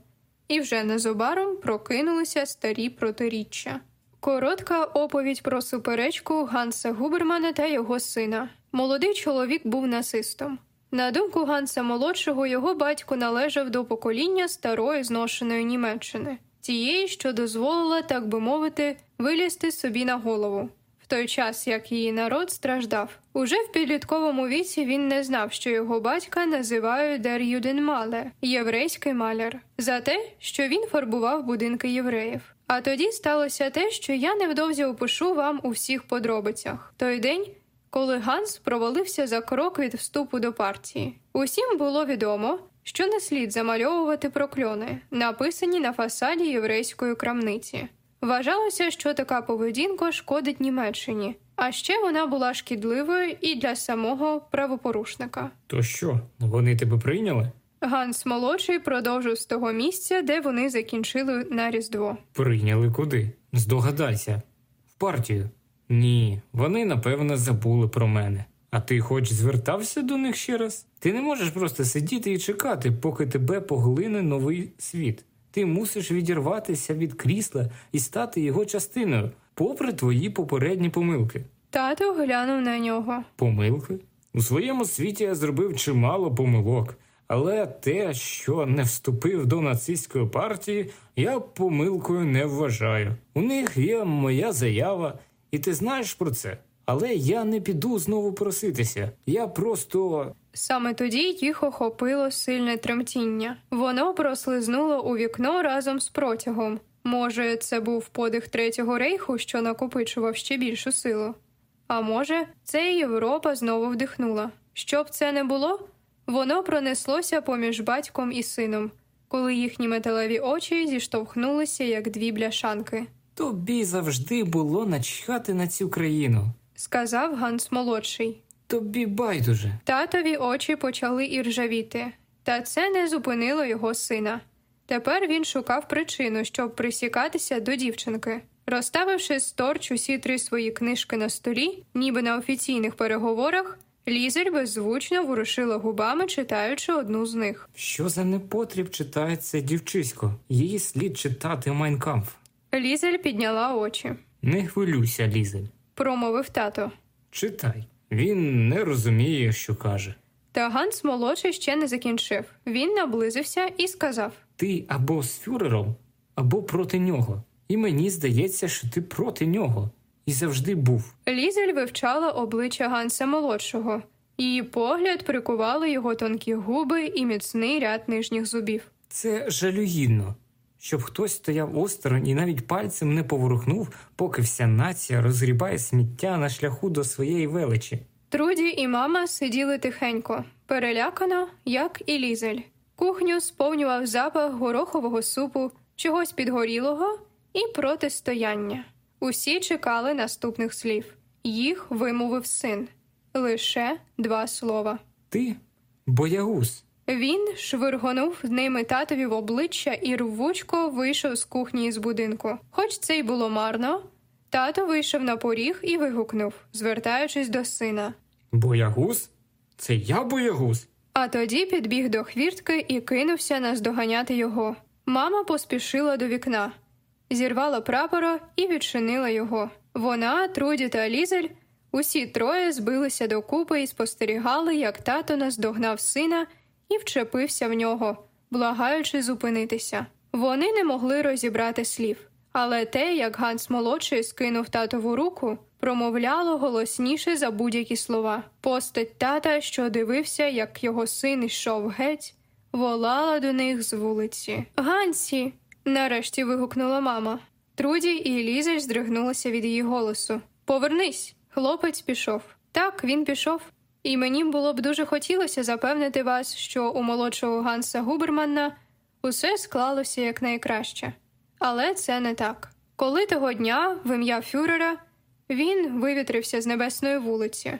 і вже незабаром прокинулися старі протиріччя. Коротка оповідь про суперечку Ганса Губермана та його сина. Молодий чоловік був насистом. На думку Ганса молодшого, його батько належав до покоління старої зношеної Німеччини, тієї, що дозволила, так би мовити, вилізти собі на голову. В той час, як її народ страждав, уже в підлітковому віці він не знав, що його батька називають «Der Judenmaler» – єврейський маляр, за те, що він фарбував будинки євреїв. А тоді сталося те, що я невдовзі опишу вам у всіх подробицях. Той день коли Ганс провалився за крок від вступу до партії. Усім було відомо, що не слід замальовувати прокльони, написані на фасаді єврейської крамниці. Вважалося, що така поведінка шкодить Німеччині, а ще вона була шкідливою і для самого правопорушника. То що, вони тебе прийняли? Ганс молодший продовжив з того місця, де вони закінчили на Різдво. Прийняли куди? Здогадайся, в партію. Ні, вони напевно забули про мене. А ти хоч звертався до них ще раз? Ти не можеш просто сидіти і чекати, поки тебе поглине новий світ. Ти мусиш відірватися від крісла і стати його частиною, попри твої попередні помилки. Тато глянув на нього. Помилки? У своєму світі я зробив чимало помилок, але те, що не вступив до нацистської партії, я помилкою не вважаю. У них є моя заява. І ти знаєш про це. Але я не піду знову проситися. Я просто. Саме тоді їх охопило сильне тремтіння. Воно прослизнуло у вікно разом з протягом. Може, це був подих третього рейху, що накопичував ще більшу силу. А може, це Європа знову вдихнула. Щоб це не було, воно пронеслося поміж батьком і сином, коли їхні металеві очі зіштовхнулися, як дві бляшанки. Тобі завжди було начхати на цю країну, сказав Ганс молодший. Тобі байдуже. Татові очі почали іржавіти, та це не зупинило його сина. Тепер він шукав причину, щоб присікатися до дівчинки. Розставивши сторч усі три свої книжки на столі, ніби на офіційних переговорах, Лізель беззвучно ворушила губами, читаючи одну з них. Що за непотріб читає це дівчисько? Її слід читати Майнкамф. Лізель підняла очі. Не хвилюйся, Лізель, промовив тато. Читай. Він не розуміє, що каже. Та Ганс молодший ще не закінчив. Він наблизився і сказав: Ти або з фюрером, або проти нього. І мені здається, що ти проти нього і завжди був. Лізель вивчала обличчя Ганса молодшого. Її погляд прикували його тонкі губи і міцний ряд нижніх зубів. Це жалюгідно щоб хтось стояв осторонь і навіть пальцем не поворухнув, поки вся нація розгрібає сміття на шляху до своєї величі. Труді і мама сиділи тихенько, перелякано, як і лізель. Кухню сповнював запах горохового супу, чогось підгорілого і протистояння. Усі чекали наступних слів. Їх вимовив син. Лише два слова. Ти боягуз. Він швиргонув ними татові в обличчя і рвучко вийшов з кухні з будинку. Хоч це й було марно, тато вийшов на поріг і вигукнув, звертаючись до сина. Боягуз? Це я боягуз? А тоді підбіг до хвіртки і кинувся наздоганяти його. Мама поспішила до вікна, зірвала прапора і відчинила його. Вона, Труді та Лізель, усі троє збилися докупи і спостерігали, як тато наздогнав сина і вчепився в нього, благаючи зупинитися. Вони не могли розібрати слів, але те, як Ганс молодший скинув татову руку, промовляло голосніше за будь-які слова. Постать тата, що дивився, як його син йшов геть, волала до них з вулиці. Гансі. Нарешті вигукнула мама. Труді і Лізель здригнулися від її голосу. Повернись, хлопець пішов. Так, він пішов. І мені було б дуже хотілося запевнити вас, що у молодшого Ганса Губермана усе склалося якнайкраще. Але це не так. Коли того дня, в ім'я Фюрера, він вивітрився з небесної вулиці,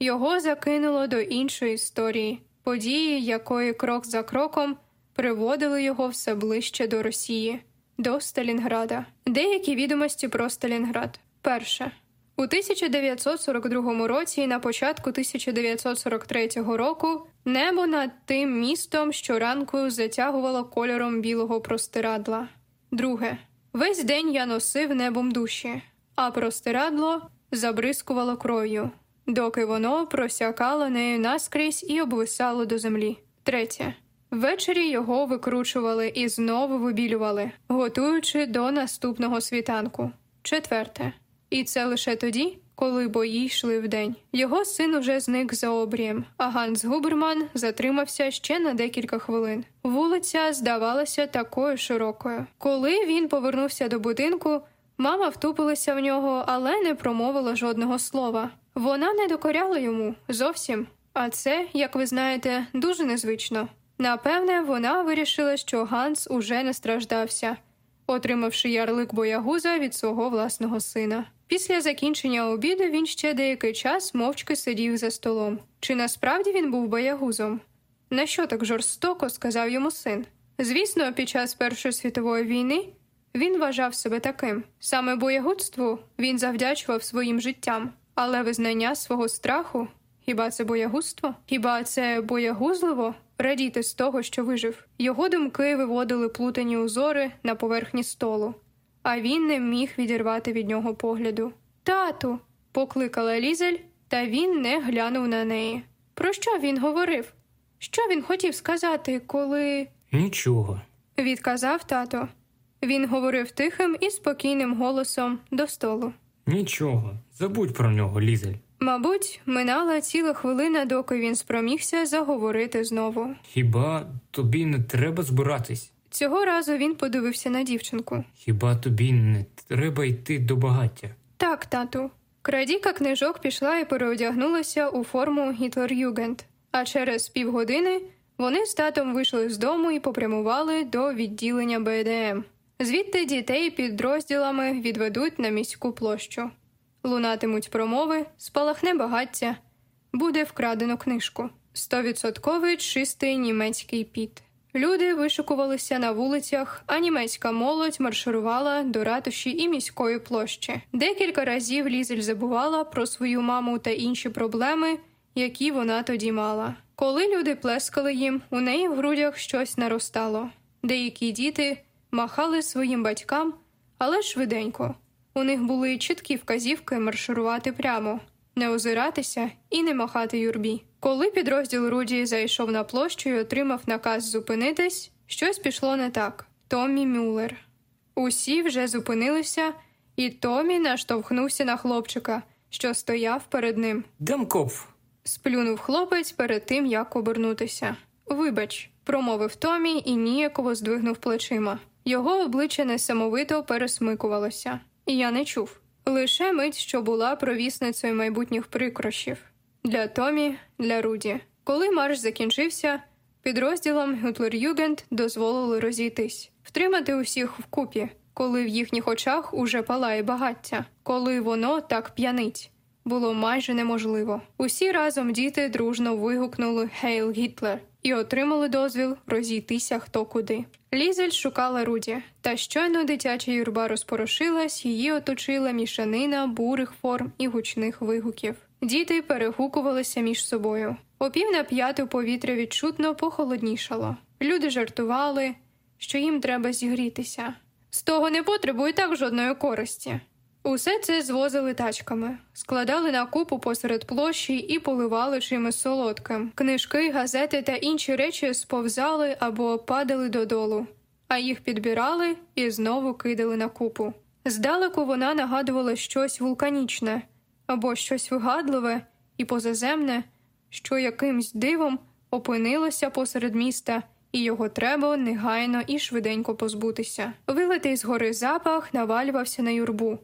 його закинуло до іншої історії, події, якої крок за кроком приводили його все ближче до Росії, до Сталінграда. Деякі відомості про Сталінград. Перше. У 1942 році і на початку 1943 року небо над тим містом щоранку затягувало кольором білого простирадла. Друге. Весь день я носив небом душі, а простирадло забризкувало кров'ю, доки воно просякало нею наскрізь і обвисало до землі. Третє. Ввечері його викручували і знову вибілювали, готуючи до наступного світанку. Четверте. І це лише тоді, коли бої йшли вдень. Його син уже зник за обрієм, а Ганс Губерман затримався ще на декілька хвилин. Вулиця здавалася такою широкою. Коли він повернувся до будинку, мама втупилася в нього, але не промовила жодного слова. Вона не докоряла йому зовсім. А це, як ви знаєте, дуже незвично. Напевне, вона вирішила, що Ганс уже не страждався, отримавши ярлик боягуза від свого власного сина. Після закінчення обіду він ще деякий час мовчки сидів за столом. Чи насправді він був боягузом? На що так жорстоко сказав йому син? Звісно, під час Першої світової війни він вважав себе таким. Саме боягудству він завдячував своїм життям, але визнання свого страху хіба це боягузтво? Хіба це боягузливо? Радіти з того, що вижив. Його думки виводили плутані узори на поверхні столу а він не міг відірвати від нього погляду. Тату, покликала Лізель, та він не глянув на неї. Про що він говорив? Що він хотів сказати, коли. Нічого, відказав тато. Він говорив тихим і спокійним голосом до столу. Нічого, забудь про нього, Лізель. Мабуть, минала ціла хвилина, доки він спромігся заговорити знову. Хіба тобі не треба збиратись? Цього разу він подивився на дівчинку. Хіба тобі не треба йти до багаття? Так, тату. Крадіка книжок пішла і переодягнулася у форму Гітлер-Югенд, а через півгодини вони з татом вийшли з дому і попрямували до відділення БДМ. Звідти дітей підрозділами відведуть на міську площу. Лунатимуть промови, спалахне багаття, буде вкрадено книжку. Стовідсотковий чистий німецький піт. Люди вишикувалися на вулицях, а німецька молодь марширувала до ратуші і міської площі. Декілька разів Лізель забувала про свою маму та інші проблеми, які вона тоді мала. Коли люди плескали їм, у неї в грудях щось наростало. Деякі діти махали своїм батькам, але швиденько. У них були чіткі вказівки марширувати прямо, не озиратися і не махати юрбі. Коли підрозділ Руді зайшов на площу і отримав наказ зупинитись, щось пішло не так. Томмі Мюллер. Усі вже зупинилися, і Томі наштовхнувся на хлопчика, що стояв перед ним. Демкопф. Сплюнув хлопець перед тим, як обернутися. Вибач, промовив Томі і ніяково здвигнув плечима. Його обличчя несамовито пересмикувалося, я не чув. Лише мить, що була провісницею майбутніх прикрощів для Томі, для Руді. Коли марш закінчився, підрозділам Гютлер-Югенд дозволили розійтись, втримати усіх вкупі, коли в їхніх очах уже палає багаття, коли воно так п'янить. Було майже неможливо. Усі разом діти дружно вигукнули Гейл Гітлер і отримали дозвіл розійтися хто куди. Лізель шукала Руді, та щойно дитяча юрба розпорошилась, її оточила мішанина бурих форм і гучних вигуків. Діти перегукувалися між собою. О пів на п'яту повітря відчутно похолоднішало. Люди жартували, що їм треба зігрітися. З того не потребує так жодної користі. Усе це звозили тачками, складали на купу посеред площі і поливали чимось солодким. Книжки, газети та інші речі сповзали або падали додолу, а їх підбирали і знову кидали на купу. Здалеку вона нагадувала щось вулканічне або щось вигадливе і позаземне, що якимсь дивом опинилося посеред міста. І його треба негайно і швиденько позбутися. Вилитий з гори запах навалювався на юрбу,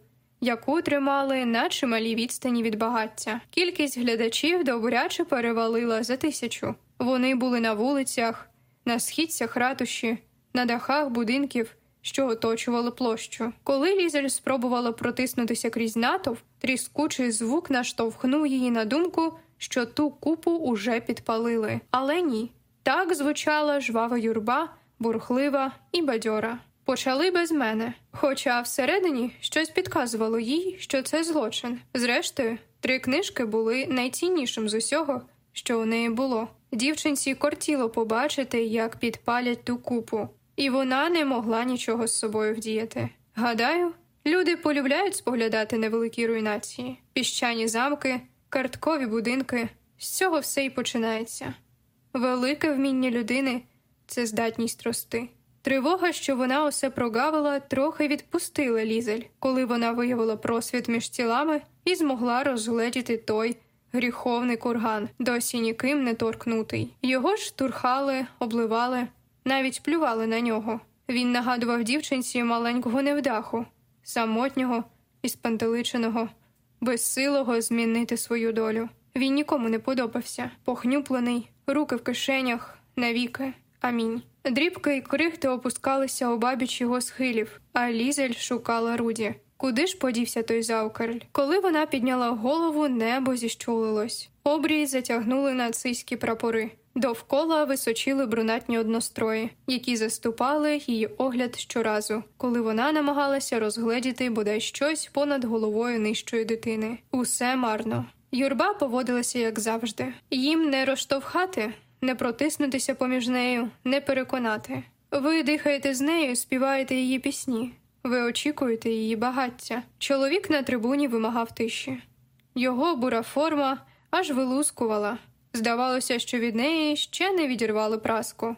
яку тримали на чималій відстані від багаття. Кількість глядачів добряче перевалила за тисячу. Вони були на вулицях, на східцях ратуші, на дахах будинків, що оточували площу. Коли Лізель спробувала протиснутися крізь натовп, тріскучий звук наштовхнув її на думку, що ту купу уже підпалили. Але ні. Так звучала жвава юрба, бурхлива і бадьора. Почали без мене, хоча всередині щось підказувало їй, що це злочин. Зрештою, три книжки були найціннішим з усього, що у неї було. Дівчинці кортіло побачити, як підпалять ту купу, і вона не могла нічого з собою вдіяти. Гадаю, люди полюбляють споглядати невеликі руйнації, піщані замки, карткові будинки. З цього все і починається. Велике вміння людини це здатність рости. Тривога, що вона усе прогавила, трохи відпустила лізель, коли вона виявила просвіт між тілами і змогла розгледіти той гріховний курган, досі ніким не торкнутий. Його ж турхали, обливали, навіть плювали на нього. Він нагадував дівчинці маленького невдаху, самотнього і спантеличеного, безсилого змінити свою долю. Він нікому не подобався, похнюплений, руки в кишенях, навіки. Амінь. Дрібки й крихти опускалися обабіч його схилів, а лізель шукала Руді. Куди ж подівся той завкарль? Коли вона підняла голову, небо зіщулилось. Обрії затягнули нацистські прапори. Довкола височили брунатні однострої, які заступали її огляд щоразу, коли вона намагалася розгледіти бодай щось понад головою нижчої дитини. Усе марно. Юрба поводилася як завжди. Їм не розштовхати, не протиснутися поміж нею, не переконати. Ви дихаєте з нею, співаєте її пісні, ви очікуєте її багаття. Чоловік на трибуні вимагав тиші. Його бура форма аж вилускувала. Здавалося, що від неї ще не відірвали праску.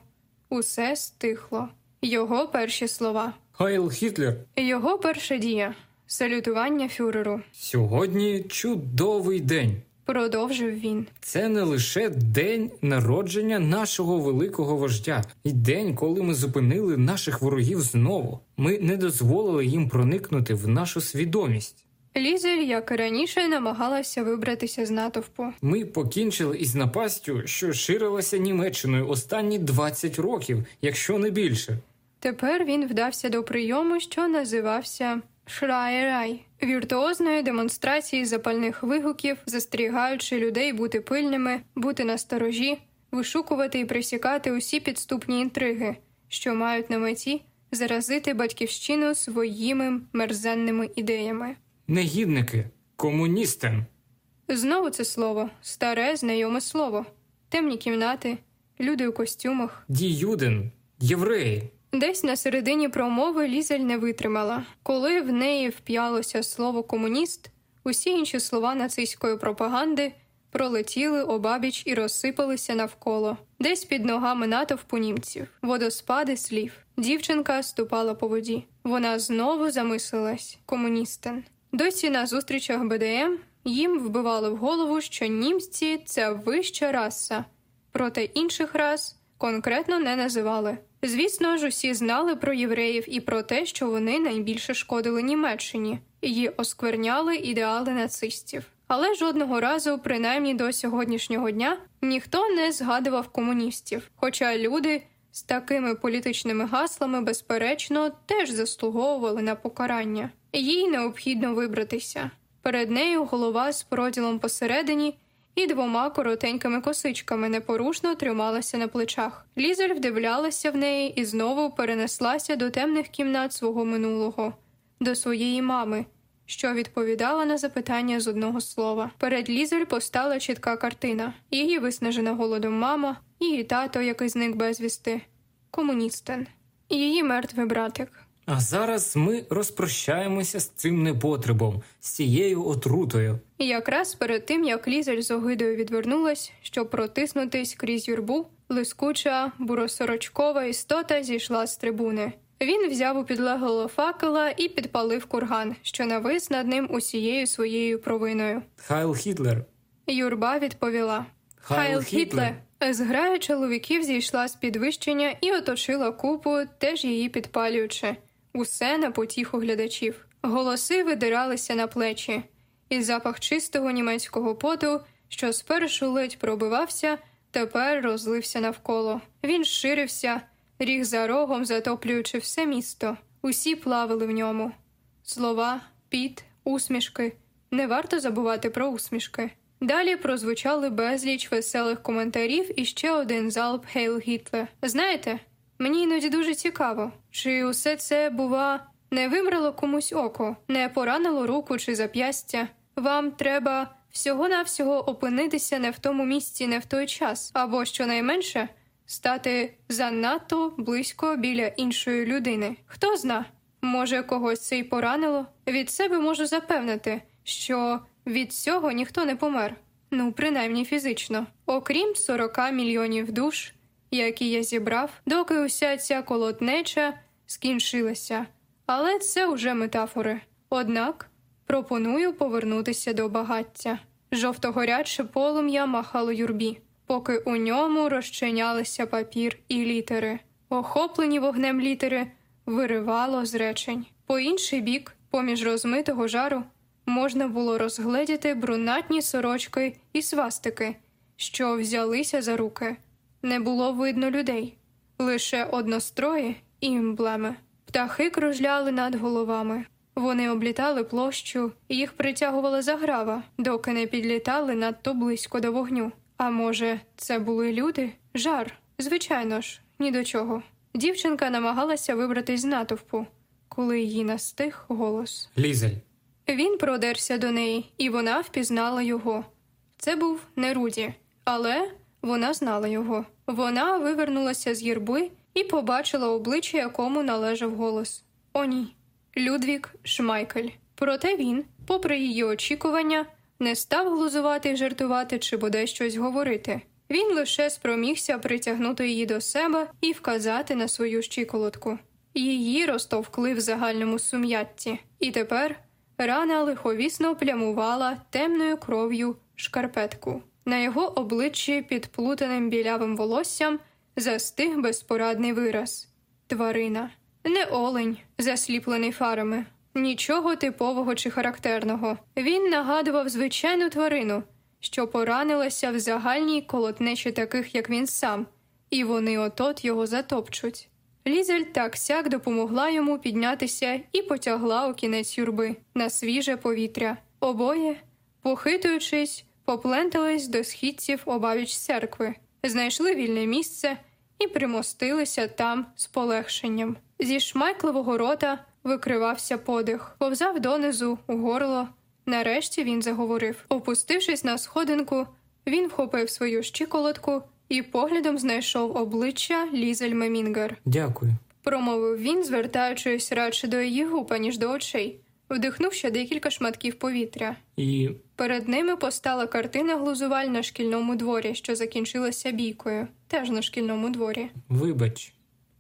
Усе стихло. Його перші слова. Хайл Хітлер. Його перша дія салютування фюреру. Сьогодні чудовий день. Продовжив він. Це не лише день народження нашого великого вождя, і день, коли ми зупинили наших ворогів знову. Ми не дозволили їм проникнути в нашу свідомість. Лізель, як і раніше, намагалася вибратися з натовпу. Ми покінчили із напастю, що ширилася Німеччиною останні 20 років, якщо не більше. Тепер він вдався до прийому, що називався Шрай-рай віртуозної демонстрації запальних вигуків, застерігаючи людей бути пильними, бути насторожі, вишукувати і присікати усі підступні інтриги, що мають на меті заразити батьківщину своїми мерзенними ідеями. Негідники, комуністи. Знову це слово, старе, знайоме слово, темні кімнати, люди у костюмах. Діюден, євреї. Десь на середині промови Лізель не витримала. Коли в неї вп'ялося слово комуніст, усі інші слова нацистської пропаганди пролетіли обабіч і розсипалися навколо, десь під ногами натовпу німців, водоспади слів. Дівчинка ступала по воді. Вона знову замислилась комуністен. Досі на зустрічах БДМ їм вбивали в голову, що німці це вища раса, проте інших рас конкретно не називали. Звісно ж, усі знали про євреїв і про те, що вони найбільше шкодили Німеччині і оскверняли ідеали нацистів. Але жодного разу, принаймні до сьогоднішнього дня, ніхто не згадував комуністів. Хоча люди з такими політичними гаслами, безперечно, теж заслуговували на покарання. Їй необхідно вибратися. Перед нею голова з проділом посередині і двома коротенькими косичками непорушно трималася на плечах. Лізель вдивлялася в неї і знову перенеслася до темних кімнат свого минулого, до своєї мами, що відповідала на запитання з одного слова. Перед Лізель постала чітка картина: її виснажена голодом мама, її тато, який зник безвісти, комуністен, її мертвий братик. А зараз ми розпрощаємося з цим непотребом, з цією отрутою. І якраз перед тим, як Лізель з огидою відвернулась, щоб протиснутись крізь юрбу, лискуча буросорочкова істота зійшла з трибуни. Він взяв у підлеглого факела і підпалив курган, що навис над ним усією своєю провиною. Хайл Хітлер. Юрба відповіла Хайл Хітле. Зграя чоловіків зійшла з підвищення і оточила купу, теж її підпалюючи, усе на потіху глядачів. Голоси видиралися на плечі, і запах чистого німецького поту, що спершу ледь пробивався, тепер розлився навколо. Він ширився, ріг за рогом, затоплюючи все місто. Усі плавали в ньому. Слова, піт, усмішки. Не варто забувати про усмішки. Далі прозвучали безліч веселих коментарів і ще один залп Хейл Гітле. Знаєте, мені іноді дуже цікаво, чи усе це, бува, не вимрало комусь око, не поранило руку чи зап'ястя. Вам треба всього-навсього опинитися не в тому місці, не в той час, або щонайменше стати занадто близько біля іншої людини. Хто зна, може, когось це й поранило? Від себе можу запевнити, що від цього ніхто не помер, ну принаймні фізично, окрім 40 мільйонів душ, які я зібрав, доки уся ця колотнеча скінчилася. Але це уже метафори. Однак пропоную повернутися до багаття. Жовтогоряче полум'я махало юрбі, поки у ньому розчинялися папір і літери. Охоплені вогнем літери виривало з речень. По інший бік, поміж розмитого жару, можна було розгледіти брунатні сорочки і свастики, що взялися за руки. Не було видно людей, лише однострої і емблеми. Птахи кружляли над головами. Вони облітали площу, і їх притягувала заграва, доки не підлітали надто близько до вогню. А може, це були люди? Жар, звичайно ж, ні до чого. Дівчинка намагалася вибратись з натовпу, коли її настиг голос. Лізель. Він продерся до неї, і вона впізнала його. Це був не Руді, але вона знала його. Вона вивернулася з гірби і побачила обличчя, якому належав голос. О, ні. Людвік Шмайкель. Проте він, попри її очікування, не став глузувати жартувати чи бодай щось говорити. Він лише спромігся притягнути її до себе і вказати на свою щиколотку. Її розтовкли в загальному сум'ятті, і тепер рана лиховісно плямувала темною кров'ю шкарпетку. На його обличчі під плутаним білявим волоссям застиг безпорадний вираз тварина, не олень, засліплений фарами, нічого типового чи характерного. Він нагадував звичайну тварину, що поранилася в загальній колотнечі таких, як він сам, і вони отот його затопчуть. Лізель так сяк допомогла йому піднятися і потягла у кінець юрби на свіже повітря. Обоє, похитуючись, поплентались до східців обабіч церкви, знайшли вільне місце і примостилися там з полегшенням. Зі шмайкливого рота викривався подих, повзав донизу у горло. Нарешті він заговорив. Опустившись на сходинку, він вхопив свою щиколотку і поглядом знайшов обличчя Лізель Мемінгер. Дякую. Промовив він, звертаючись радше до її гупа, ніж до очей, вдихнув ще декілька шматків повітря. І Перед ними постала картина глузуваль на шкільному дворі, що закінчилася бійкою, теж на шкільному дворі. вибач.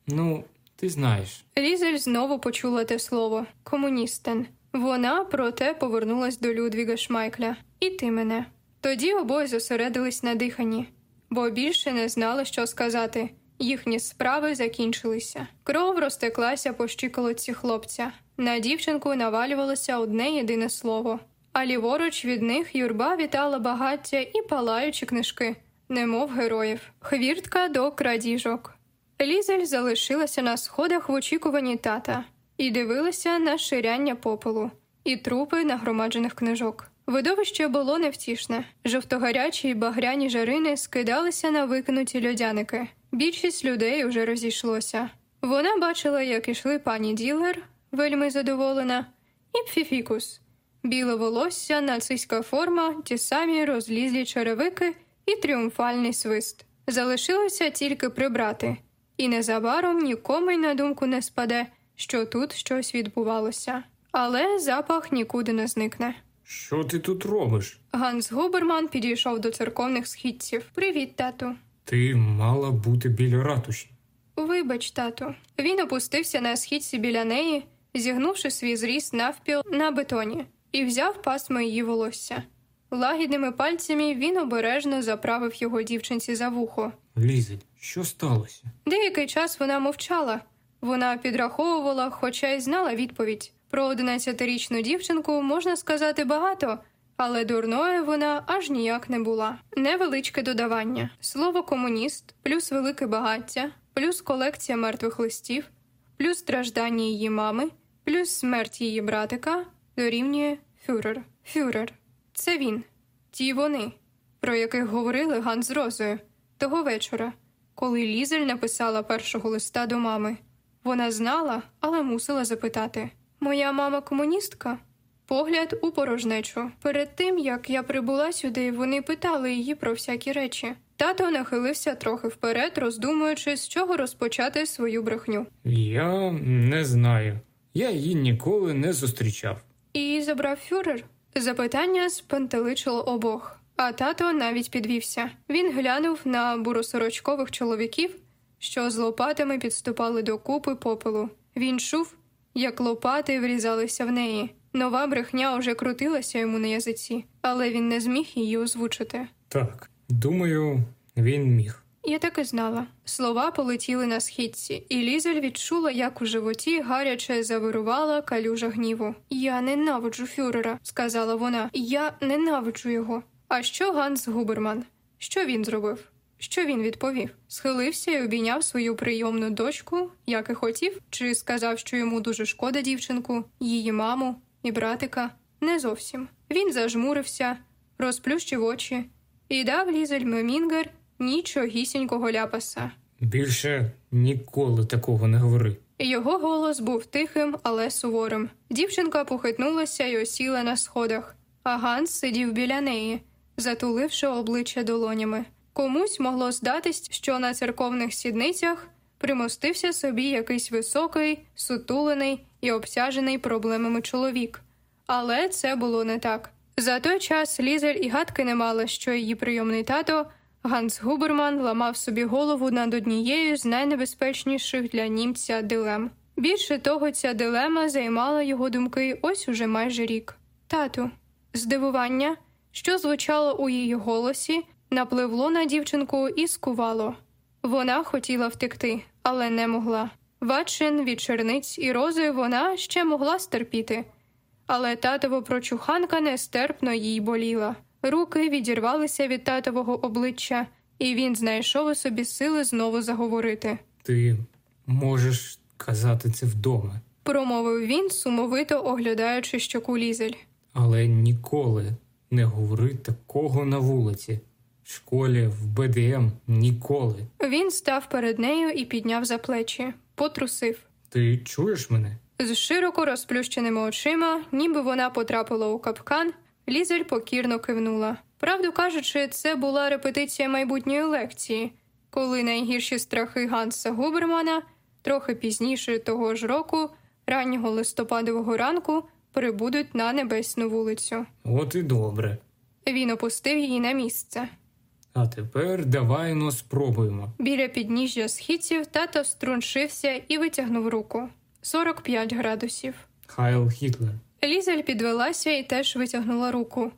Ну, ти знаєш. Лізель знову почула те слово комуністен. Вона, проте, повернулась до Людвіга Шмайкля. І ти мене. Тоді обоє зосередились на диханні, бо більше не знали, що сказати, Їхні справи закінчилися. Кров розтеклася по щиколотці хлопця. На дівчинку навалювалося одне єдине слово. А ліворуч від них юрба вітала багаття і палаючі книжки, немов героїв. Хвіртка до крадіжок. Лізель залишилася на сходах в очікуванні тата і дивилася на ширяння попелу і трупи нагромаджених книжок. Видовище було невтішне. Жовтогарячі й багряні жарини скидалися на викинуті льодяники. Більшість людей уже розійшлося. Вона бачила, як ішли пані Ділер, вельми задоволена, і Пфіфікус. Біле волосся, нацистська форма, ті самі розлізлі черевики і тріумфальний свист. Залишилося тільки прибрати, і незабаром нікому й на думку не спаде, що тут щось відбувалося. Але запах нікуди не зникне. Що ти тут робиш? Ганс Губерман підійшов до церковних східців. Привіт, тату. Ти мала бути біля ратуші. Вибач, тату. Він опустився на східці біля неї, зігнувши свій зріст навпіл на бетоні, і взяв пасмо її волосся. Лагідними пальцями він обережно заправив його дівчинці за вухо. Лізель, що сталося? Деякий час вона мовчала. Вона підраховувала, хоча й знала відповідь. Про 11-річну дівчинку можна сказати багато, але дурною вона аж ніяк не була. Невеличке додавання: слово комуніст, плюс велике багаття, плюс колекція мертвих листів, плюс страждання її мами, плюс смерть її братика дорівнює фюрер. Фюрер це він, ті вони, про яких говорили Ган з Розою того вечора, коли Лізель написала першого листа до мами. Вона знала, але мусила запитати. Моя мама комуністка? Погляд у порожнечу. Перед тим як я прибула сюди, вони питали її про всякі речі. Тато нахилився трохи вперед, роздумуючи, з чого розпочати свою брехню. Я не знаю. Я її ніколи не зустрічав. І забрав фюрер. Запитання спантеличило обох, а тато навіть підвівся. Він глянув на буросорочкових чоловіків, що з лопатами підступали до купи попелу. Він чув, як лопати врізалися в неї. Нова брехня уже крутилася йому на язиці, але він не зміг її озвучити. Так, думаю, він міг. Я так і знала. Слова полетіли на східці, і Лізель відчула, як у животі гаряче завирувала калюжа гніву. Я ненавиджу фюрера, сказала вона. Я ненавиджу його. А що Ганс Губерман? Що він зробив? Що він відповів? Схилився і обійняв свою прийомну дочку, як і хотів, чи сказав, що йому дуже шкода дівчинку, її маму і братика? Не зовсім. Він зажмурився, розплющив очі і дав Лізель Мемінгер нічогісінького ляпаса. Більше ніколи такого не говори. Його голос був тихим, але суворим. Дівчинка похитнулася і осіла на сходах, а Ганс сидів біля неї, затуливши обличчя долонями. Комусь могло здатись, що на церковних сідницях примостився собі якийсь високий, сутулений і обсяжений проблемами чоловік. Але це було не так. За той час Лізель і гадки не мала, що її прийомний тато Ганс Губерман ламав собі голову над однією з найнебезпечніших для німця дилем. Більше того, ця дилема займала його думки ось уже майже рік. Тату, здивування, що звучало у її голосі, напливло на дівчинку і скувало. Вона хотіла втекти, але не могла. Ватчин від черниць і рози вона ще могла стерпіти, але татово прочуханка нестерпно їй боліла. Руки відірвалися від татового обличчя, і він знайшов у собі сили знову заговорити. Ти можеш казати це вдома, Промовив він, сумовито оглядаючи щоку лізель. але ніколи не говори такого на вулиці. В школі, в БДМ ніколи. Він став перед нею і підняв за плечі, потрусив. Ти чуєш мене? З широко розплющеними очима, ніби вона потрапила у капкан, лізель покірно кивнула. Правду кажучи, це була репетиція майбутньої лекції, коли найгірші страхи Ганса Губермана трохи пізніше того ж року, раннього листопадового ранку, прибудуть на небесну вулицю. От і добре. Він опустив її на місце. А тепер давай ну спробуємо. Біля підніжжя східців тато струншився і витягнув руку 45 градусів. Хайл Гітлер. Лізель підвелася і теж витягнула руку.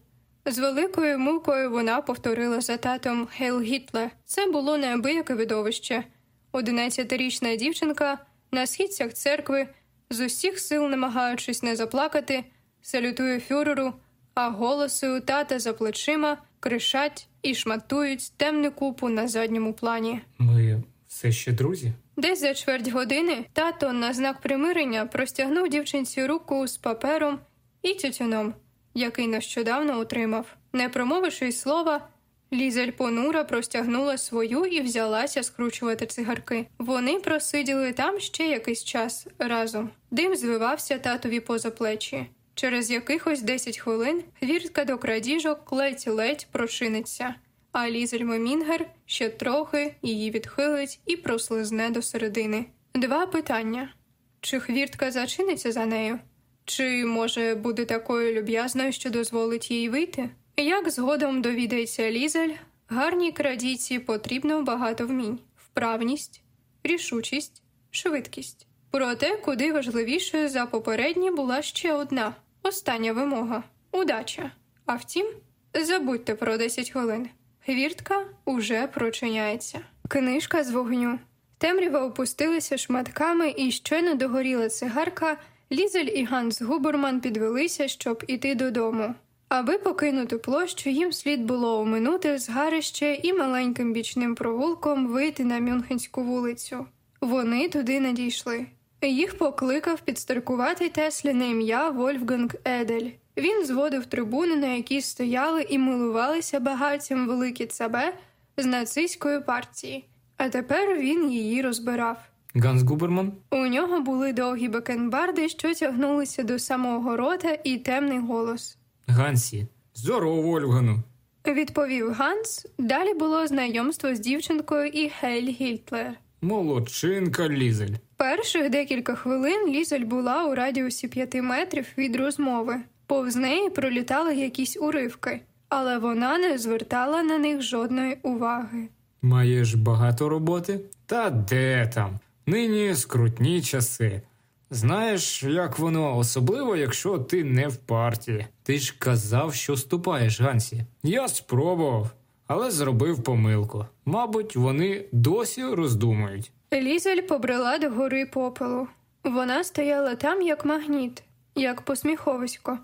З великою мукою вона повторила за татом Хейл Гітле. Це було неабияке видовище. Одинадцятирічна дівчинка на східцях церкви, з усіх сил намагаючись не заплакати, салютує фюреру, а голоси у тата за плечима кришать і шматують темну купу на задньому плані. Ми все ще друзі? Десь за чверть години тато на знак примирення простягнув дівчинці руку з папером і тютюном, який нещодавно отримав. Не промовивши й слова, Лізель понура простягнула свою і взялася скручувати цигарки. Вони просиділи там ще якийсь час разом. Дим звивався татові поза плечі. Через якихось 10 хвилин хвіртка до крадіжок ледь-ледь прочиниться, а Лізель Момінгер ще трохи її відхилить і прослизне до середини. Два питання: чи хвіртка зачиниться за нею, чи може буде такою люб'язною, що дозволить їй вийти? Як згодом довідається Лізель, гарній крадійці потрібно багато вмінь: вправність, рішучість, швидкість. Проте, куди важливішою за попередні була ще одна остання вимога удача. А втім, забудьте про 10 хвилин. Хвіртка уже прочиняється. Книжка з вогню. Темрява опустилася шматками, і щойно догоріла цигарка. Лізель і Ганс Губерман підвелися, щоб іти додому. Аби покинути площу, їм слід було оминути згарище і маленьким бічним провулком вийти на Мюнхенську вулицю. Вони туди не дійшли. Їх покликав підстаркуватий Теслі на ім'я Вольфганг Едель. Він зводив трибуни, на якій стояли і милувалися багатцям великі цабе з нацистської партії, а тепер він її розбирав. Ганс Губерман? У нього були довгі бакенбарди, що тягнулися до самого рота, і темний голос. Гансі, здорово, Вольфгану. Відповів Ганс. Далі було знайомство з дівчинкою і Хейль Гітлер. Молодчинка Лізель. Перших декілька хвилин Лізель була у радіусі п'яти метрів від розмови. Повз неї пролітали якісь уривки, але вона не звертала на них жодної уваги. Маєш багато роботи? Та де там? Нині скрутні часи. Знаєш, як воно, особливо, якщо ти не в партії. Ти ж казав, що ступаєш, Гансі. Я спробував, але зробив помилку. Мабуть, вони досі роздумують. Лізель побрела до гори попелу. Вона стояла там, як магніт, як посміховисько,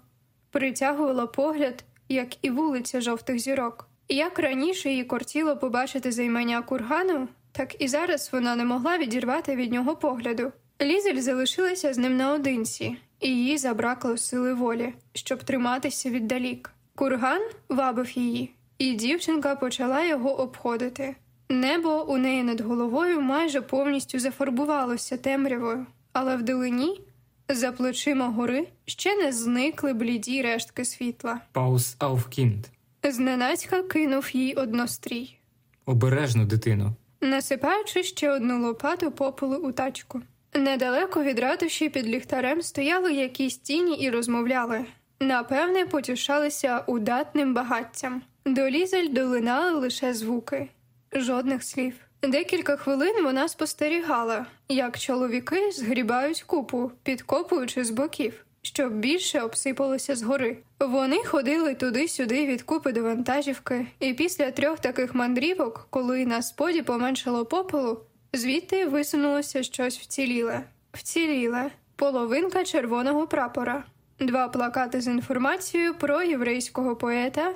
притягувала погляд, як і вулиця жовтих зірок. Як раніше їй кортіло побачити займання кургану, так і зараз вона не могла відірвати від нього погляду. Лізель залишилася з ним наодинці, і їй забракло сили волі, щоб триматися віддалік. Курган вабив її, і дівчинка почала його обходити. Небо у неї над головою майже повністю зафарбувалося темрявою, але вдалині, за плечима гори, ще не зникли бліді рештки світла. Паус Ауфкінд. Зненацька кинув їй однострій, Обережно, дитино. насипаючи ще одну лопату попелу у тачку. Недалеко від ратуші під ліхтарем стояли якісь тіні і розмовляли. Напевне, потішалися удатним багаттям. До Лізель долинали лише звуки, жодних слів. Декілька хвилин вона спостерігала, як чоловіки згрібають купу, підкопуючи з боків, щоб більше обсипалося згори. Вони ходили туди-сюди від купи до вантажівки, і після трьох таких мандрівок, коли на споді поменшало попелу, звідти висунулося щось вціліле. Вціліле половинка червоного прапора, два плакати з інформацією про єврейського поета,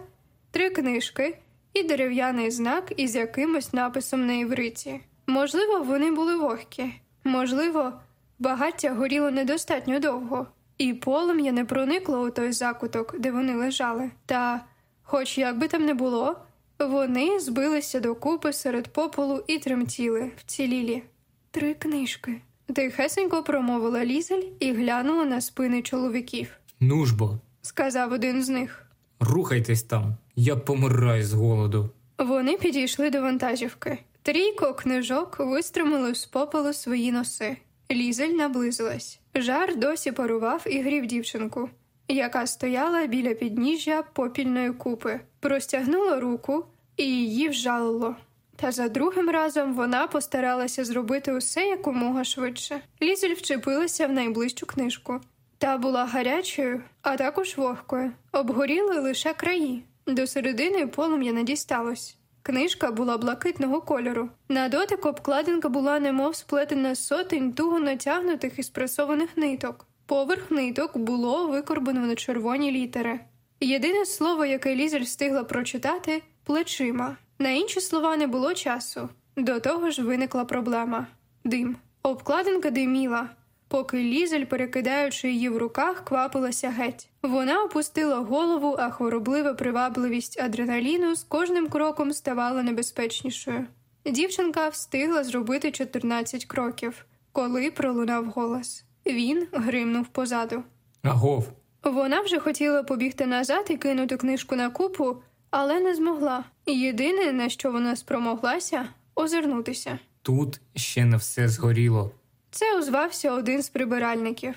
три книжки і дерев'яний знак із якимось написом на івриті. Можливо, вони були вогкі, можливо, багаття горіло недостатньо довго, і полум'я не проникло у той закуток, де вони лежали. Та, хоч як би там не було, вони збилися докупи серед попелу і тремтіли, вцілілі. Три книжки. Тихесенько промовила Лізель і глянула на спини чоловіків. Ну ж бо, Сказав один з них. рухайтесь там. Я помираю з голоду. Вони підійшли до вантажівки. Трійко книжок вистромили з попелу свої носи. Лізель наблизилась. Жар досі парував і грів дівчинку, яка стояла біля підніжжя попільної купи, простягнула руку і її вжалило. Та за другим разом вона постаралася зробити усе якомога швидше. Лізель вчепилася в найближчу книжку. Та була гарячою, а також вогкою. Обгоріли лише краї. До середини полум'я не дісталось. Книжка була блакитного кольору. На дотик обкладинка була немов сплетена сотень туго натягнутих і спресованих ниток. Поверх ниток було викорбано на червоні літери. Єдине слово, яке Лізель встигла прочитати плечима. На інші слова не було часу. До того ж виникла проблема дим. Обкладинка диміла, поки Лізель, перекидаючи її в руках, квапилася геть. Вона опустила голову, а хвороблива привабливість адреналіну з кожним кроком ставала небезпечнішою. Дівчинка встигла зробити 14 кроків, коли пролунав голос. Він гримнув позаду. Агов, Вона вже хотіла побігти назад і кинути книжку на купу, але не змогла. Єдине, на що вона спромоглася, озирнутися. тут ще не все згоріло. Це озвався один з прибиральників.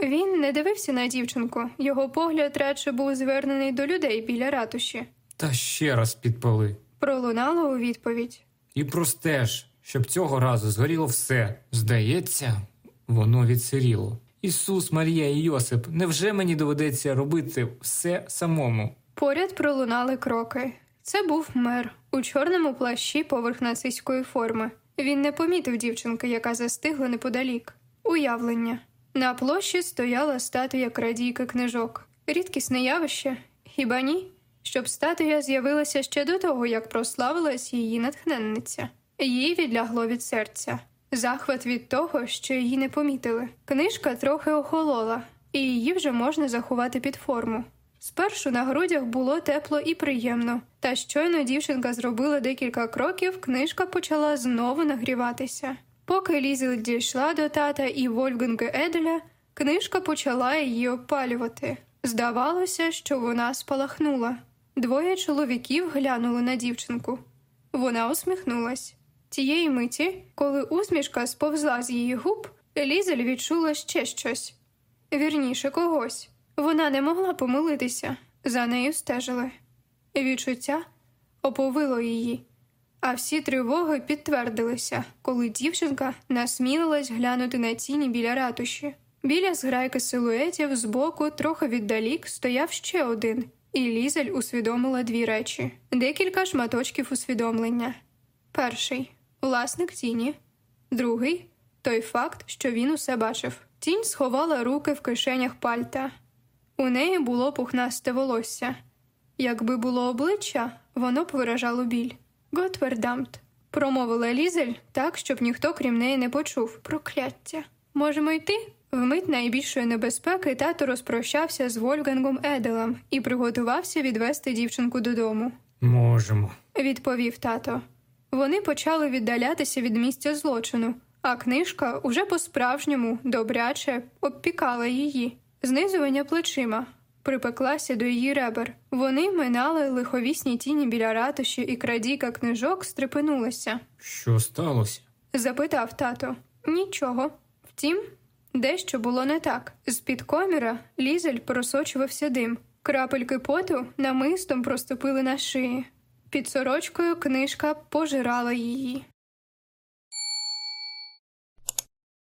Він не дивився на дівчинку, його погляд радше був звернений до людей біля ратуші. Та ще раз підпали. Пролунало у відповідь. І простеж, щоб цього разу згоріло все. Здається, воно відсиріло. Ісус, Марія і Йосип, невже мені доведеться робити все самому? Поряд пролунали кроки. Це був мер у чорному плащі поверх нацистської форми. Він не помітив дівчинки, яка застигла неподалік. Уявлення. На площі стояла статуя крадійки книжок. Рідкісне явище, хіба ні? Щоб статуя з'явилася ще до того, як прославилась її натхненниця. Їй відлягло від серця. Захват від того, що її не помітили. Книжка трохи охолола, і її вже можна заховати під форму. Спершу на грудях було тепло і приємно, та щойно дівчинка зробила декілька кроків, книжка почала знову нагріватися. Поки Лізель дійшла до тата і Вольфганга Еделя, книжка почала її опалювати. Здавалося, що вона спалахнула. Двоє чоловіків глянули на дівчинку. Вона усміхнулась. Тієї миті, коли усмішка сповзла з її губ, Лізель відчула ще щось вірніше когось. Вона не могла помилитися, за нею стежили. Відчуття оповило її, а всі тривоги підтвердилися, коли дівчинка насмілилась глянути на тіні біля ратуші. Біля зграйки силуетів збоку, трохи віддалік, стояв ще один, і Лізель усвідомила дві речі: декілька шматочків усвідомлення. Перший власник тіні, другий той факт, що він усе бачив. Тінь сховала руки в кишенях пальта. У неї було пухнасте волосся. Якби було обличчя, воно б виражало біль. Готвердамт, промовила Лізель так, щоб ніхто крім неї не почув. Прокляття. Можемо йти? Вмить найбільшої небезпеки тато розпрощався з Вольфгангом Еделем і приготувався відвести дівчинку додому. Можемо. Відповів тато. Вони почали віддалятися від місця злочину, а книжка уже по-справжньому добряче обпікала її. Знизування плечима припеклася до її ребер. Вони минали лиховісні тіні біля ратуші, і крадійка книжок стрепенулася. Що сталося? Запитав тато. Нічого. Втім, дещо було не так. З-під коміра лізель просочувався дим. Крапельки поту намистом проступили на шиї. Під сорочкою книжка пожирала її.